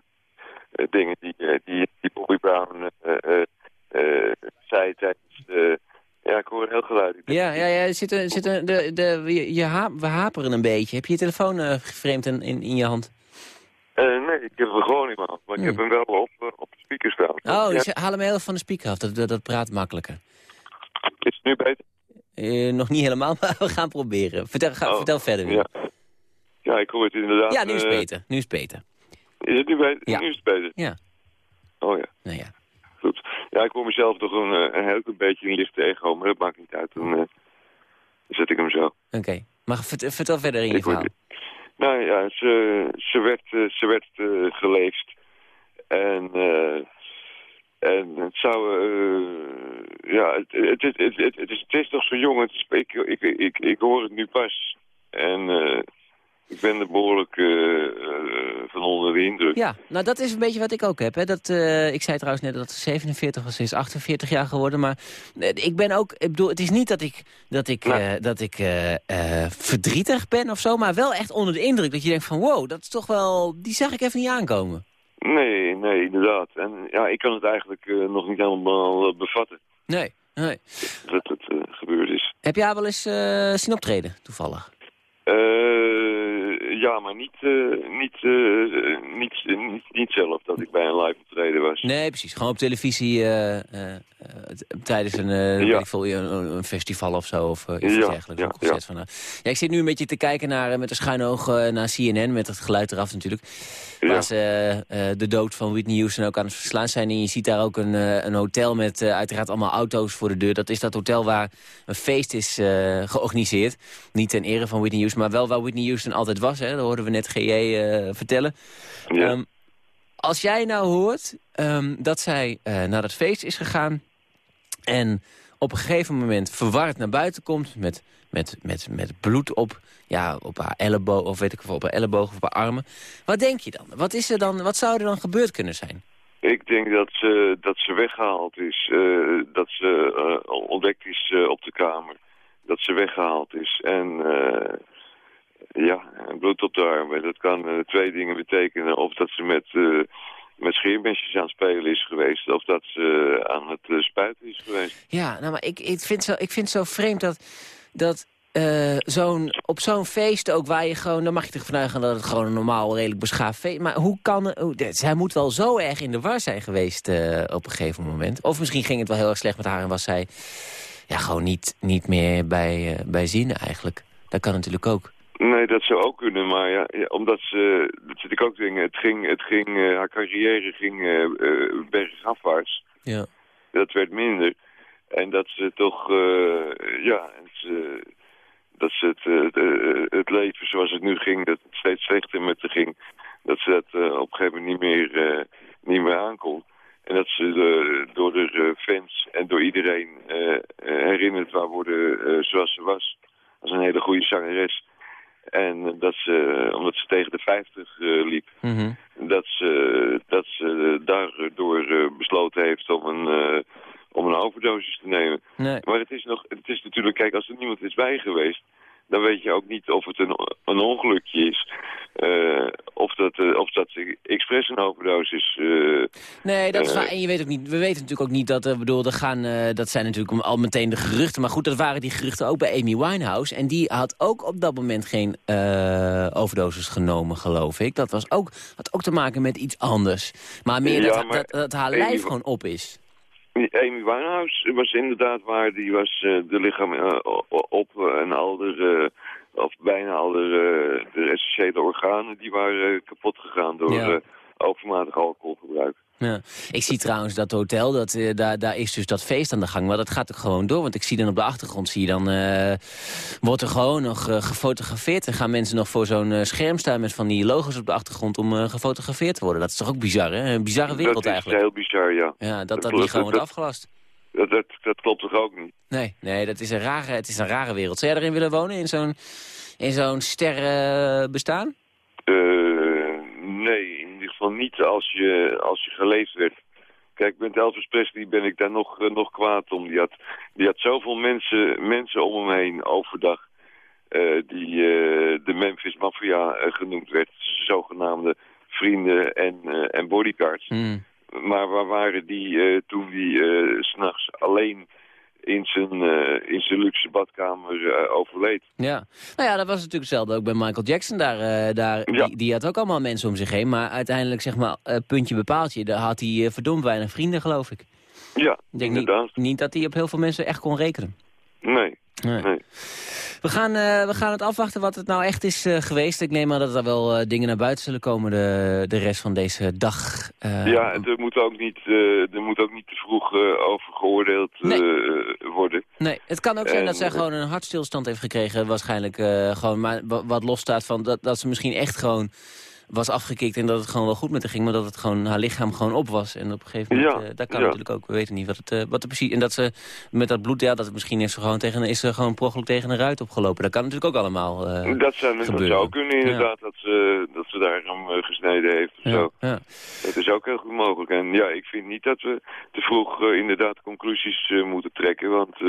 dingen die, die, die Bobby Brown zei tijdens... ja, ik hoor heel geluid. Ja, ja, ja zit er, zit er, de, de, je, je ha we haperen een beetje. Heb je je telefoon eh geframed in, in, in je hand? Eh, nee, ik heb hem gewoon niet meer, maar ik heb hem wel op, eh, op de speaker staan. Oh, Ja, ze- haal hem heel even van de speaker af. Dat, dat, dat praat makkelijker. is het nu beter? Eh, nog niet helemaal, maar we gaan proberen. Vertel, ga, Oh, vertel verder. Ja. Willem. ja, ik hoor het inderdaad. Ja, nu is het beter. Nu is het beter. Is het nu beter? Ja. Nu is het beter. Ja. Oh ja, Nou ja. goed. Ja, ik hoor mezelf toch een, een heel klein beetje een lichte ego, maar dat maakt niet uit. Dan zet ik hem zo. Oké. Maar vert- vertel verder in je Ik hoor- verhaal. Nou ja, ze, ze werd, eh, ze werd eh, geleefd. En, eh, en het zou... eh, ja, het, het, het, het, is, het is nog zo jong. Is- ik, ik, ik, ik hoor het nu pas. En ik ben er behoorlijk eh, eh, van onder de indruk. Ja, nou dat is een beetje wat ik ook heb. Hè. Dat, eh, ik zei trouwens net dat ze 47 was, ze is 48 jaar geworden. Maar ik ben ook, ik bedoel, het is niet dat ik, dat ik, dat ik verdrietig ben of zo. Maar wel echt onder de indruk dat je denkt van wow, dat is toch wel, die zag ik even niet aankomen. Nee, nee, inderdaad. En ja, ik kan het eigenlijk nog niet helemaal bevatten Nee, nee. dat het gebeurd is. Heb jij wel eens zien optreden, toevallig? Eh, ja, maar niet, eh, niet, eh, niet, niet, niet zelf dat ik bij een live optreden was. Nee, precies. Gewoon op televisie tijdens een, Ja. ik veel, een, een festival of zo. Of iets Ja, dergelijks. ja, een concert ja. van ja, ik zit nu een beetje te kijken naar, met een schuine oog naar CNN. Met het geluid eraf natuurlijk. Waar ze de dood van Whitney Houston ook aan het verslaan zijn. En je ziet daar ook een, een hotel met uiteraard allemaal auto's voor de deur. Dat is dat hotel waar een feest is georganiseerd. Niet ten ere van Whitney Houston, maar wel waar Whitney Houston altijd was. Hè. Dat hoorden we net GJ eh, vertellen. Ja. Ehm, als jij nou hoort ehm, dat zij eh, naar dat feest is gegaan... en op een gegeven moment verward naar buiten komt... met, met, met, met bloed op, ja, op haar elleboog, of weet ik veel, op haar elleboog of op haar armen. Wat denk je dan? Wat, is er dan? wat zou er dan gebeurd kunnen zijn? Ik denk dat ze, dat ze weggehaald is. eh, dat ze ontdekt is op de kamer. Dat ze weggehaald is. En ja, bloed op de armen. Dat kan eh, twee dingen betekenen. Of dat ze met, eh, met scheermesjes aan het spelen is geweest. Of dat ze aan het eh, spuiten is geweest. Ja, nou, maar ik, ik, vind, zo, ik vind het zo vreemd dat, dat eh, zo'n, op zo'n feest ook waar je gewoon... dan mag je toch vanuit dat het gewoon een normaal, redelijk beschaafd feest... maar hoe kan... Zij moet wel zo erg in de war zijn geweest eh, op een gegeven moment. Of misschien ging het wel heel erg slecht met haar... en was zij ja, gewoon niet, niet meer bij, eh, bij zin eigenlijk. Dat kan natuurlijk ook. Nee, dat zou ook kunnen, maar ja, ja, omdat ze, dat zit ik ook te denken, het ging, het ging, eh, haar carrière ging eh, bergafwaarts. Ja. Dat werd minder. En dat ze toch, eh, ja, dat ze het, het, leven zoals het nu ging, dat het steeds slechter met haar ging, dat ze dat op een gegeven moment niet meer, niet meer aankon. En dat ze door de fans en door iedereen herinnerd wou worden zoals ze was. Als een hele goede zangeres. En dat ze, omdat ze tegen de 50 eh, liep, Mhm. dat ze, dat ze daardoor eh, besloten heeft om een, eh, om een overdosis te nemen. Nee. Maar het is, nog, het is natuurlijk, kijk, als er niemand is bij geweest... dan weet je ook niet of het een, een ongelukje is. eh, of, dat, eh, of dat expres een overdosis... eh, Nee, dat is waar. En je weet ook niet, we weten natuurlijk ook niet dat, bedoel, er gaan, dat zijn natuurlijk al meteen de geruchten. Maar goed, dat waren die geruchten ook bij Amy Winehouse. En die had ook op dat moment geen overdosis genomen, geloof ik. Dat was ook, had ook te maken met iets anders. Maar meer Ja, dat, maar dat, dat haar Amy- lijf gewoon op is. Amy Winehouse was inderdaad waar. Die was eh, de lichaam eh, op eh, en al de, of bijna al de, de essentiële organen, die waren kapot gegaan door Ja. overmatig alcoholgebruik. Ja. Ik zie trouwens dat hotel, dat, eh, daar, daar is dus dat feest aan de gang. Maar dat gaat ook gewoon door. Want ik zie dan op de achtergrond, zie je dan, eh, wordt er gewoon nog eh, gefotografeerd. En gaan mensen nog voor zo'n scherm staan met van die logo's op de achtergrond om gefotografeerd te worden. Dat is toch ook bizar, hè? Een bizarre wereld dat is eigenlijk. heel bizar, ja. Ja, dat dat dat- niet gewoon wordt afgelast. Dat, dat, dat klopt toch ook niet? Nee, nee dat is een rare, het is een rare wereld. Zou jij erin willen wonen, in zo'n in zo'n sterren bestaan? Eh, nee, niet als je, als je geleefd werd. Kijk, met Elvis Presley ben ik daar nog, eh, nog kwaad om. Die had, die had zoveel mensen, mensen om hem heen overdag. eh, die eh, de Memphis Mafia genoemd werd. Zogenaamde vrienden en, en bodyguards. Hmm. Maar waar waren die toen die s s'nachts alleen in zijn, eh, in zijn luxe badkamer eh, overleed? Ja, nou ja, dat was natuurlijk hetzelfde ook bij Michael Jackson. Daar, eh, daar, Ja. die, die had ook allemaal mensen om zich heen. Maar uiteindelijk, zeg maar, puntje bepaaltje, daar had hij verdomd weinig vrienden, geloof ik. Ja, Ik denk niet, inderdaad. niet dat hij op heel veel mensen echt kon rekenen. Nee, Nee. nee. We, gaan, eh, we gaan het afwachten wat het nou echt is eh, geweest. Ik neem aan dat er wel eh, dingen naar buiten zullen komen de, de rest van deze dag. Ja, en er moet ook niet, er moet ook niet te vroeg over geoordeeld Nee. worden. Nee, het kan ook zijn dat zij gewoon een hartstilstand heeft gekregen. Waarschijnlijk gewoon, maar wa- wat losstaat van dat, dat ze misschien echt gewoon was afgekikt en dat het gewoon wel goed met haar ging, maar dat het gewoon haar lichaam gewoon op was. En op een gegeven moment, Ja, eh, dat kan ja. natuurlijk ook. We weten niet wat het, eh, wat er precies... En dat ze met dat bloed, ja, dat het misschien is ze gewoon tegen, is ze gewoon per tegen een ruit opgelopen. Dat kan natuurlijk ook allemaal. dat, zou, dat gebeuren. zou kunnen inderdaad, dat, ze, dat ze daarom eh, gesneden heeft of ja, zo. ja. Dat is ook heel goed mogelijk. En ja, ik vind niet dat we te vroeg inderdaad conclusies moeten trekken, want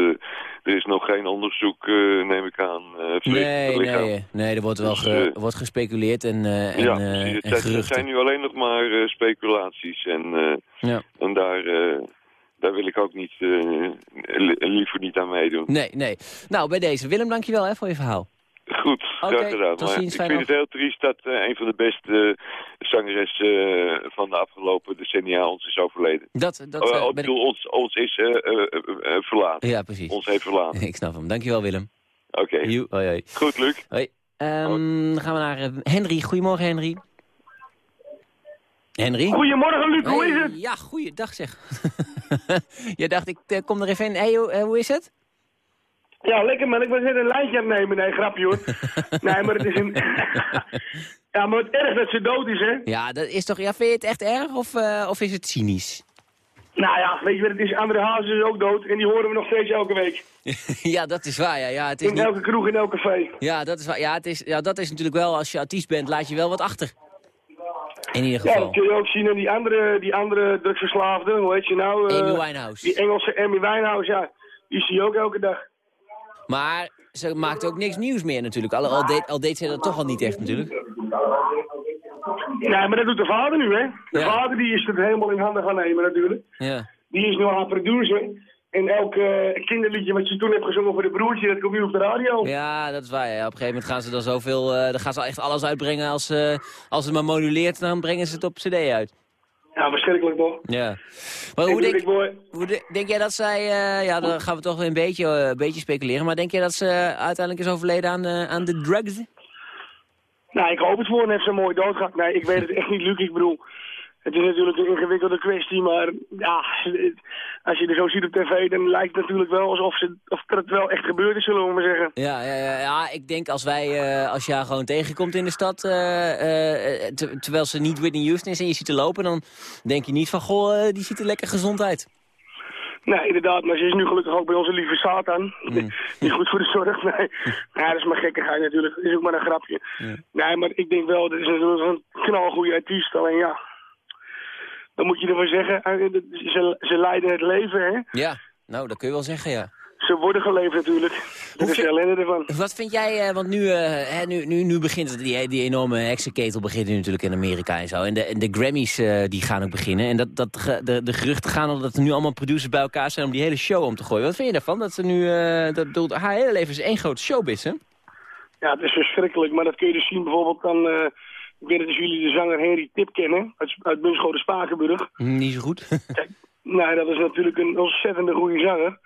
er is nog geen onderzoek, neem ik aan, Nee, nee, nee, er wordt wel Dus, ge- wordt gespeculeerd en, en, eh, en Het zijn- het zijn nu alleen nog maar eh, speculaties en... eh, Ja. En daar, daar wil ik ook niet, li- liever niet aan meedoen. Nee, nee. Nou, bij deze. Willem, dankjewel hè, voor je verhaal. Goed, graag Oké, gedaan. tot Maar ziens, ik vind het heel triest dat een van de beste uh, zangeressen van de afgelopen decennia ons is overleden. Dat, dat Oh, ik bedoel, ons, ons is verlaten. Ja, precies. Ons heeft verlaten. Ik snap hem. Dankjewel, Willem. Oké, hoi. goed, Luc. Hoi. Ehm, Dan gaan we naar eh, Henry. Goedemorgen, Henry. Henry? Goedemorgen, Luc. Hoe is het? Ja, goeiedag zeg. Je dacht, ik eh, kom er even in. Hey, hoe, eh, hoe is het? Ja, lekker man. Ik was net een lijntje aan het nemen. Nee, grapje hoor. nee, maar het is een... ja, maar het erg dat ze dood is, hè? Ja, dat is toch... Ja, vind je het echt erg of, eh, of is het cynisch? Nou ja, weet je wat het is? André Hazes is ook dood. En die horen we nog steeds elke week. ja, dat is waar. Ja, ja, het is In niet... elke kroeg, in elk café. ja, dat is waar. Ja, het is, ja, dat is natuurlijk wel... Als je artiest bent, laat je wel wat achter. In ieder Ja, geval. dat kun je ook zien aan die andere, die andere drugsverslaafde. Hoe heet je nou? eh, Amy Winehouse. Die Engelse Amy Winehouse, ja. Die zie je ook elke dag. Maar ze maakt ook niks nieuws meer natuurlijk. Al, al, deed, al deed ze dat toch al niet echt natuurlijk. Nee, maar dat doet de vader nu, hè? De Ja. vader die is het helemaal in handen gaan nemen natuurlijk. Ja. Die is nu haar producer. En elk eh, kinderliedje wat je toen hebt gezongen voor de broertje, dat komt nu op de radio. Ja, dat is waar. Ja. Op een gegeven moment gaan ze dan zoveel... eh dan gaan ze echt alles uitbrengen. Als, eh, als het maar moduleert, dan brengen ze het op cd uit. Ja, verschrikkelijk toch? Ja. Maar hoe denk, ik word- hoe de- denk jij dat zij... ja, dan gaan we toch weer een beetje, een beetje speculeren. Maar denk jij dat ze uiteindelijk is overleden aan, aan de drugs? Nou, ik hoop het voor heeft ze mooi dood gehad. Nee, ik weet het echt niet, Luc. Ik bedoel, het is natuurlijk een ingewikkelde kwestie, maar ja, als je er zo ziet op tv, dan lijkt het natuurlijk wel alsof ze, of het wel echt gebeurd is, zullen we maar zeggen. Ja, ja, ja, ik denk als wij, eh, als je haar gewoon tegenkomt in de stad, eh, eh, ter- terwijl ze niet Whitney Houston is en je ziet haar lopen, dan denk je niet van, goh, die ziet er lekker gezond uit. Nee, inderdaad, maar ze is nu gelukkig ook bij onze lieve Satan. Mm. Niet goed voor de zorg, nee. Ja, dat is maar gekkigheid natuurlijk. Dat is ook maar een grapje. Nee, maar ik denk wel, dat is een knalgoede artiest. Alleen ja, dan moet je ervan zeggen, eh, ze, ze leiden het leven, hè. Ja, Nou, dat kun je wel zeggen, ja. Ze worden geleefd natuurlijk. Dat is de ellende ervan. Wat vind jij, eh, want nu, eh, hè, nu, nu, nu begint het, die, die enorme heksenketel begint nu natuurlijk in Amerika en zo. En de, en de Grammys eh, die gaan ook beginnen. En dat, dat, de, de geruchten gaan al dat er nu allemaal producers bij elkaar zijn om die hele show om te gooien. Wat vind je daarvan? Dat ze nu, dat, dat, haar hele leven is één grote showbiz, hè? Ja, het is verschrikkelijk. Maar dat kun je dus zien bijvoorbeeld eh, ik weet niet of jullie de zanger Henry Tip kennen. Uit, uit Bunschoten Spakenburg. Niet zo goed. Nee, dat is natuurlijk een ontzettende goede zanger.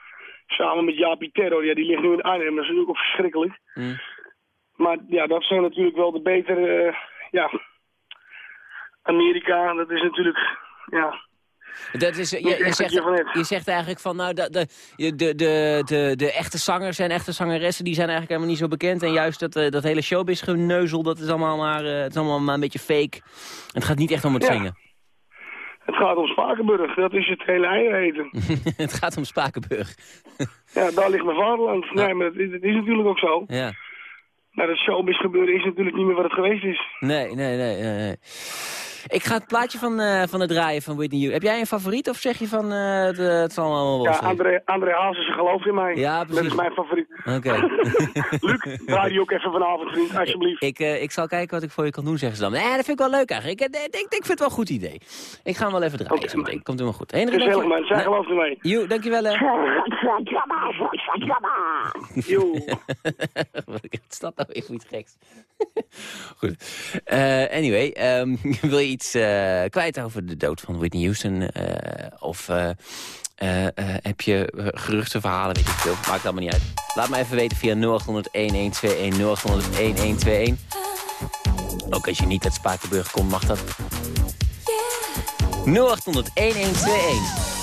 Samen met Jaapie Terro. Ja, die ligt nu in Arnhem. Dat is natuurlijk ook verschrikkelijk. Mm. Maar ja, dat zijn natuurlijk wel de betere... eh, ja, Amerika, dat is natuurlijk... Ja, Dat is, je, je, zegt, je eigenlijk van, nou, de, de, de, de, de, de echte zangers en echte zangeressen, die zijn eigenlijk helemaal niet zo bekend. En juist dat, eh, dat hele showbiz-geneuzel, dat is allemaal maar, eh, het is allemaal maar een beetje fake. Het gaat niet echt om het Ja. zingen. Het gaat om Spakenburg. Dat is het hele eieren het gaat om Spakenburg. Ja, daar ligt mijn vaderland. Nee, maar dat is, dat is natuurlijk ook zo. Ja. Maar dat showbiz gebeuren is natuurlijk niet meer wat het geweest is. Nee, nee, nee, nee. nee. Ik ga het plaatje van, eh, van het draaien van Whitney Houston. Heb jij een favoriet of zeg je van eh, het, eh, het zal allemaal wel Ja? André, André Hazes gelooft in mij. Ja, Dat precies. is mijn favoriet. Oké. Luc, draai die ook even vanavond, vriend, alsjeblieft. Ik, eh, ik zal kijken wat ik voor je kan doen, zeggen ze dan. Nee, dat vind ik wel leuk eigenlijk. Ik, ik, denk- ik vind het wel een goed idee. Ik ga hem wel even draaien. Meteen. Komt helemaal goed. Henry, Gezellig man, zij gelooft in mij. Joe, dankjewel hè. Yo. Wat is dat nou weer voor iets geks? Goed. Eh, anyway, ehm, wil je iets eh, kwijt over de dood van Whitney Houston? eh, of eh, eh, eh, heb je geruchten, verhalen, weet ik veel. Maakt allemaal niet uit. Laat me even weten via 0800-1121, 0800-1121. Ook als je niet uit Spakenburg komt, mag dat. 0800-1121.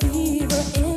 Fever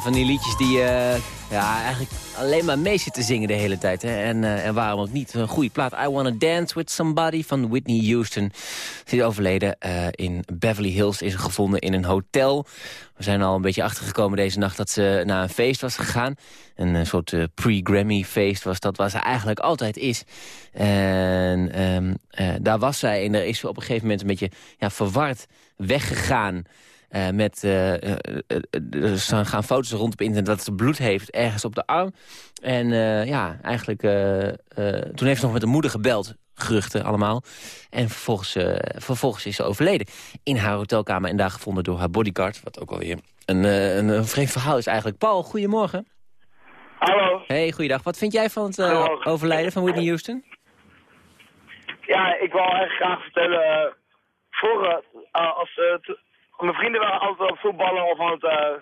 van die liedjes die je ja, eigenlijk alleen maar mee zit te zingen de hele tijd. Hè? En, eh, en waarom ook niet? Een goede plaat. I Wanna Dance With Somebody van Whitney Houston. Ze is overleden eh, in Beverly Hills. Is gevonden in een hotel. We zijn al een beetje achtergekomen deze nacht dat ze naar een feest was gegaan. Een soort pre-Grammy feest was dat, waar ze eigenlijk altijd is. En ehm, eh, daar was zij en daar is ze op een gegeven moment een beetje ja, verward weggegaan. Eh, met, eh, eh, eh, er staan- gaan foto's rond op internet dat ze bloed heeft ergens op de arm. En eh, ja, eigenlijk, eh, eh, toen heeft ze nog met de moeder gebeld, geruchten allemaal. En vervolgens, eh, vervolgens is ze overleden in haar hotelkamer en daar gevonden door haar bodyguard. Wat ook alweer een, eh, een, een vreemd verhaal is eigenlijk. Paul, goedemorgen. Hallo. Hey, goeiedag. Wat vind jij van het eh, overlijden van Whitney Houston? Ja, ik wil eigenlijk graag vertellen. eh, vroeger, eh, als eh, mijn vrienden waren altijd aan het voetballen of aan het, eh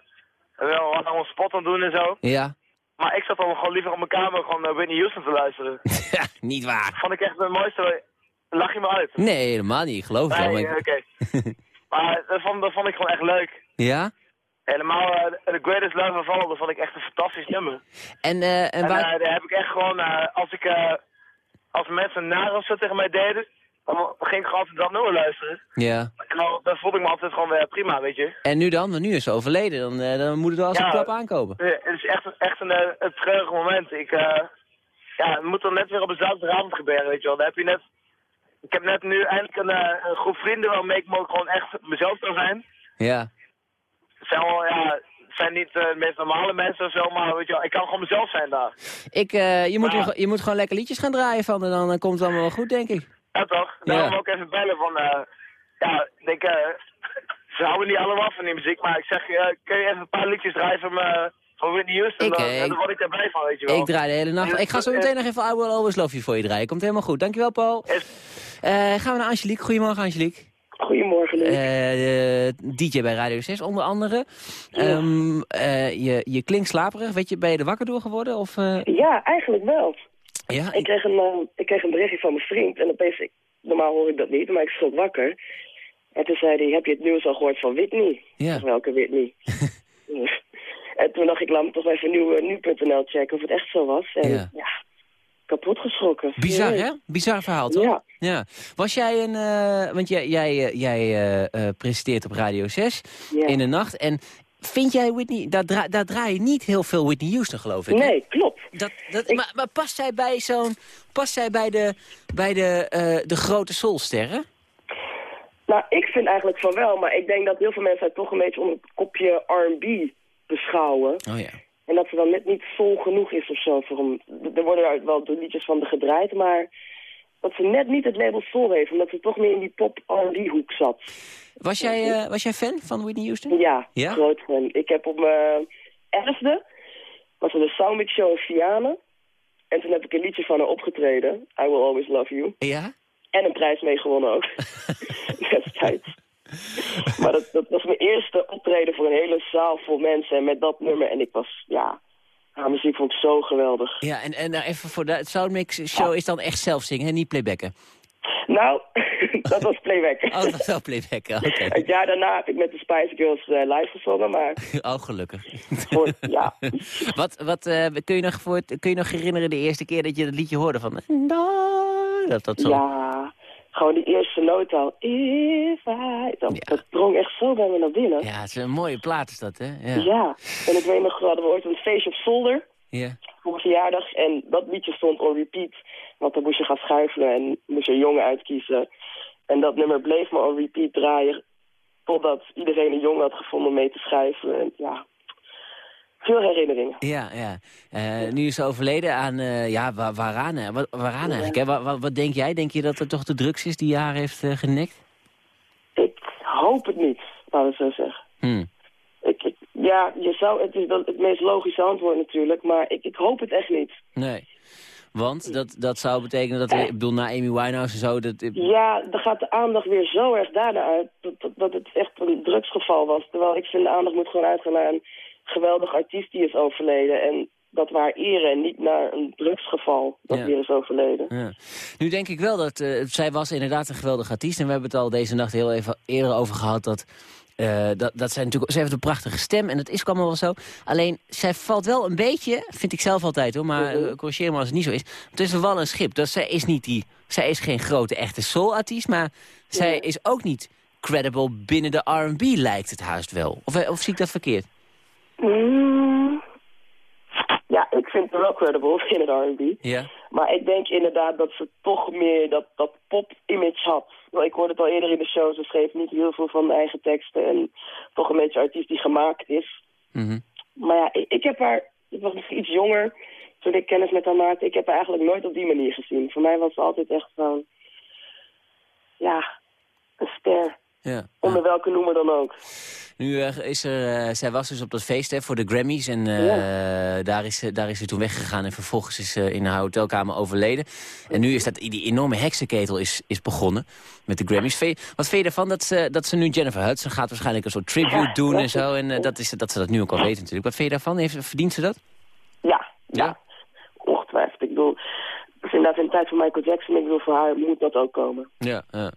wel aan een spot aan het doen en zo. Ja. Maar ik zat dan gewoon liever op mijn kamer gewoon naar Whitney Houston te luisteren. ja, niet waar. Vond ik echt het mooiste. Lach je me uit? Nee, helemaal niet. Ik geloof het wel. Nee, maar ik- oké. Maar dat vond, dat vond ik gewoon echt leuk. Ja? Helemaal eh, The Greatest Love of All, dat vond ik echt een fantastisch nummer. En, eh, en En waar... eh, daar heb ik echt gewoon, eh, als ik, eh, als mensen of zo tegen mij deden, dan ging ik gewoon altijd dat nummer luisteren. Ja. En dan, dan voelde ik me altijd gewoon weer prima, weet je. En nu dan? Want nu is ze overleden. Dan, eh, dan moet het wel als een klap aankomen. Het is echt, echt een, eh, een treurig moment. Ik, eh, ja, het moet dan net weer op een zaterdagavond gebeuren, weet je wel. Dan heb je net, ik heb net nu eindelijk een, een groep vrienden waarmee ik me gewoon echt mezelf kan zijn. Ja. Het zijn wel, ja, zijn niet de meest normale mensen of zo, maar weet je wel, ik kan gewoon mezelf zijn daar. Ik, eh, je, moet, weer- je moet gewoon lekker liedjes gaan draaien van en dan eh, komt het allemaal wel goed, denk ik. Ja toch? Daarom ook even bellen van, eh, ja, ik denk, eh, ze houden niet allemaal van die muziek, maar ik zeg, eh, kun je even een paar liedjes draaien van, van Whitney Houston? Ik, dan, en dan word ik erbij van, weet je wel. Ik draai de hele nacht. Ik ga zo meteen nog even I Will Always Love You voor je draaien. Komt helemaal goed. Dankjewel, Paul. Eh, gaan we naar Angelique. Goedemorgen, Angelique. Goedemorgen, Luc. DJ bij Radio 6 onder andere. Ehm, eh, je, je klinkt slaperig. Weet je, ben je er wakker door geworden? Of, eh, Ja, eigenlijk wel. Ja? Ik kreeg, een, eh, ik kreeg een berichtje van mijn vriend en opeens, ik, normaal hoor ik dat niet, maar ik schrok wakker. En toen zei hij, heb je het nieuws al gehoord van Whitney? Ja. Welke Whitney? en toen dacht ik, laat me toch even eh, nu.nl checken of het echt zo was. En Ja. ja, kapot geschrokken. Bizar, hè? Bizar verhaal, toch? Ja. Was jij een... eh, want jij, jij, eh, jij presenteert op Radio 6 Ja. in de nacht. En vind jij Whitney... Daar, dra daar draai je niet heel veel Whitney Houston, geloof ik. hè? Nee, klopt. Dat, dat, maar, maar past zij bij zo'n... Past zij bij de, bij de, eh, de grote soulsterren? Nou, ik vind eigenlijk van wel, maar ik denk dat heel veel mensen het toch een beetje onder het kopje R&B beschouwen. Oh ja. En dat ze dan net niet vol genoeg is of zo. Voor hem. Er worden er wel de liedjes van de gedraaid, maar dat ze net niet het label soul heeft. Omdat ze toch meer in die pop R&B hoek zat. Was jij, eh, was jij fan van Whitney Houston? Ja, Ja? groot fan. Ik heb op mijn elfde, was er de Soundmix Show in Vianen. En toen heb ik een liedje van haar opgetreden. I Will Always Love You. Ja? En een prijs mee gewonnen ook. Destijds. Maar dat, dat was mijn eerste optreden voor een hele zaal vol mensen. En met dat nummer. En ik was, ja, haar muziek vond ik zo geweldig. Ja, en, en nou even voor de Soundmix show is dan echt zelf zingen, hè? niet playbacken. Nou, dat was playback. Oh, dat was wel playbacken, oké. Het jaar daarna heb ik met de Spice Girls eh, live gezongen, maar Oh, gelukkig. voor, ja. Wat, wat eh, kun, je nog voor, het- kun je nog herinneren de eerste keer dat je dat liedje hoorde van... Dat dat zo... Ja, gewoon die eerste noot al. If I... Dat, dat drong echt zo bij me naar binnen. Ja, het is een mooie plaat is dat, hè? Ja. Ja. En ik weet nog, we hadden ooit een feestje op zolder Ja. voor mijn verjaardag. En dat liedje stond on repeat. Want dan moest je gaan schuifelen en moest je een jongen uitkiezen. En dat nummer bleef maar on repeat draaien. Totdat iedereen een jongen had gevonden om mee te schuifelen. En ja, veel herinneringen. Ja, ja. Eh, nu is ze overleden aan, eh, ja, wa- waaraan, wa- waaraan eigenlijk? Hè? Wa- wa- wat denk jij? Denk je dat het toch de drugs is die haar heeft genekt? Ik hoop het niet, laten we zo zeggen. Hm. Ik, ik- ja, je zou, het is dan het meest logische antwoord natuurlijk, maar ik, ik hoop het echt niet. Nee. Want dat, dat zou betekenen dat, we, ik bedoel, na Amy Winehouse en zo, dat, Ja, dan gaat de aandacht weer zo erg daarna uit dat, dat, het echt een drugsgeval was. Terwijl ik vind de aandacht moet gewoon uitgaan naar een geweldig artiest die is overleden. En dat we haar eren en niet naar een drugsgeval dat Ja. weer is overleden. Ja. Nu denk ik wel dat, eh, zij was inderdaad een geweldige artiest. En we hebben het al deze nacht heel even eerder over gehad dat eh, dat, dat zijn natuurlijk, ze heeft een prachtige stem en dat is allemaal wel zo. Alleen, zij valt wel een beetje, vind ik zelf altijd hoor, maar Mhm. eh, corrigeer me als het niet zo is, tussen wal en schip. Dat zij is niet die, zij is geen grote echte soul-artiest, maar zij is ook niet credible binnen de R&B lijkt het haast wel. Of, eh, of zie ik dat verkeerd? Mm, ja, ik vind het wel credible in het R&B. Ja. Maar ik denk inderdaad dat ze toch meer dat, dat pop-image had. Ik hoorde het al eerder in de show, ze schreef niet heel veel van eigen teksten. En toch een beetje artiest die gemaakt is. Mhm. Maar ja, ik, ik heb haar, ik was nog iets jonger toen ik kennis met haar maakte. Ik heb haar eigenlijk nooit op die manier gezien. Voor mij was ze altijd echt zo'n, ja, een ster. Ja. Onder welke noemer dan ook. Nu eh, is er, eh, zij was dus op dat feest hè, voor de Grammys en eh, daar, is, ze- daar is ze toen weggegaan en vervolgens is ze in haar hotelkamer overleden. En nu is dat, die enorme heksenketel is, is begonnen met de Grammys. Wat vind je ervan dat ze, dat ze nu Jennifer Hudson gaat waarschijnlijk een soort tribute doen en zo. En dat, is, dat ze dat nu ook al weten natuurlijk. Wat vind je daarvan? Heeft, verdient ze dat? Ja, ja. Ongetwijfeld. Ik bedoel, het is inderdaad in de tijd van Michael Jackson. Ik bedoel, voor haar moet dat ook komen. Ja, ja.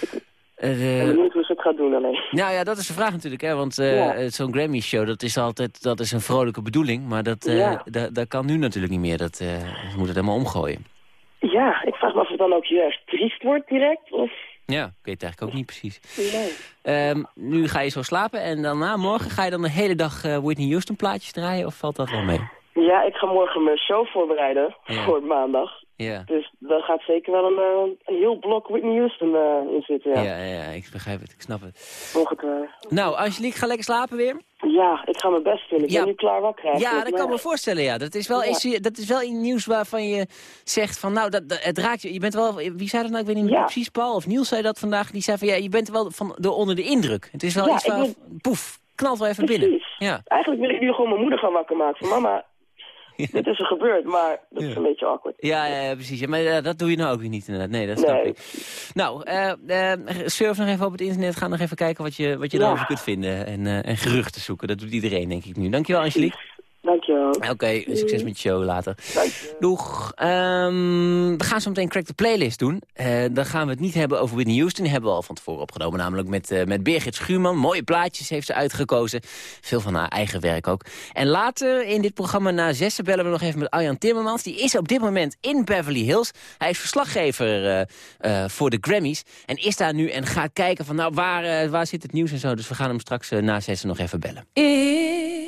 Ik Eh, ben benieuwd hoe ze het gaat doen alleen. Nou ja, dat is de vraag natuurlijk, hè? want eh, Ja. eh, zo'n Grammy-show, dat is altijd dat is een vrolijke bedoeling, maar dat, eh, Ja. dat, kan nu natuurlijk niet meer. Dat, eh ze moeten het helemaal omgooien. Ja, ik vraag me of het dan ook juist triest wordt direct. Of... Ja, ik weet het eigenlijk ook niet precies. Nee. Ehm, nu ga je zo slapen en daarna morgen ga je dan de hele dag eh, Whitney Houston plaatjes draaien of valt dat wel mee? Ja, ik ga morgen mijn show voorbereiden Ja. voor maandag. Ja. Dus daar gaat zeker wel een, eh, een heel blok Whitney Houston eh, in zitten. Ja. Ja, ja, ik begrijp het, ik snap het. Ongetwijfeld. Nou, Angelique, ga lekker slapen weer. Ja, ik ga mijn best doen. Ik Ja. ben nu klaar wakker. Ja, dat kan me voorstellen, ja. Dat is wel, Ja. iets, dat is wel iets nieuws waarvan je zegt van, nou, dat, dat- het raakt je. Je bent wel, wie zei dat nou? Ik weet niet Ja. precies, Paul of Niels zei dat vandaag. Die zei van, ja, je bent wel van, door onder de indruk. Het is wel Ja, iets waar, poef, knalt wel even binnen. Ja. Eigenlijk wil ik nu gewoon mijn moeder gaan wakker maken. Van mama, dit is er gebeurd, maar dat is een beetje awkward. Ja, ja, precies. Maar ja, dat doe je nou ook weer niet inderdaad. Nee, dat snap Nee. ik. Nou, eh, eh, surf nog even op het internet. Ga nog even kijken wat je, wat je Ja. erover kunt vinden. En, eh, en geruchten zoeken. Dat doet iedereen, denk ik nu. Dankjewel, Angelique. Dankjewel. Oké, succes met je show later. Dank je. Doeg. Ehm, we gaan zo meteen Crack the Playlist doen. Eh, dan gaan we het niet hebben over Whitney Houston. Die hebben we al van tevoren opgenomen. Namelijk met, eh, met Birgit Schuurman. Mooie plaatjes heeft ze uitgekozen. Veel van haar eigen werk ook. En later in dit programma na zessen bellen we nog even met Arjan Timmermans. Die is op dit moment in Beverly Hills. Hij is verslaggever eh, eh, voor de Grammys. En is daar nu en gaat kijken van nou waar, waar zit het nieuws en zo. Dus we gaan hem straks na zessen nog even bellen. I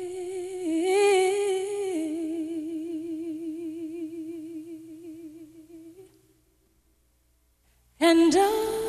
And I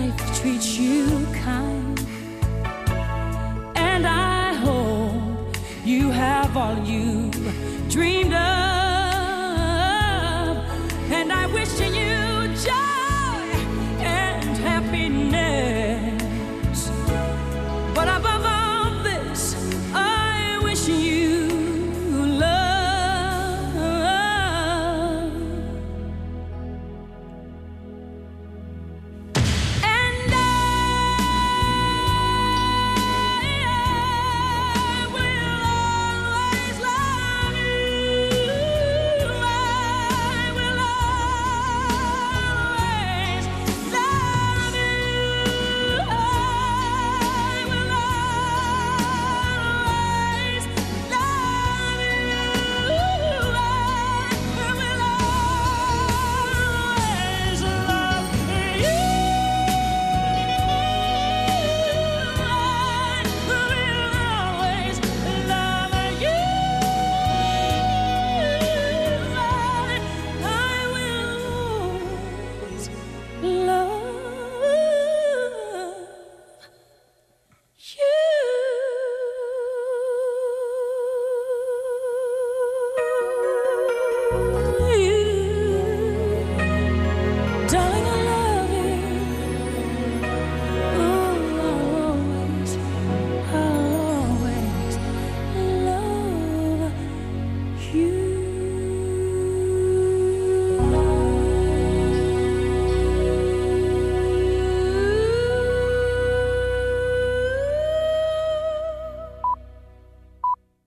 life treats you kind. And I hope you have all you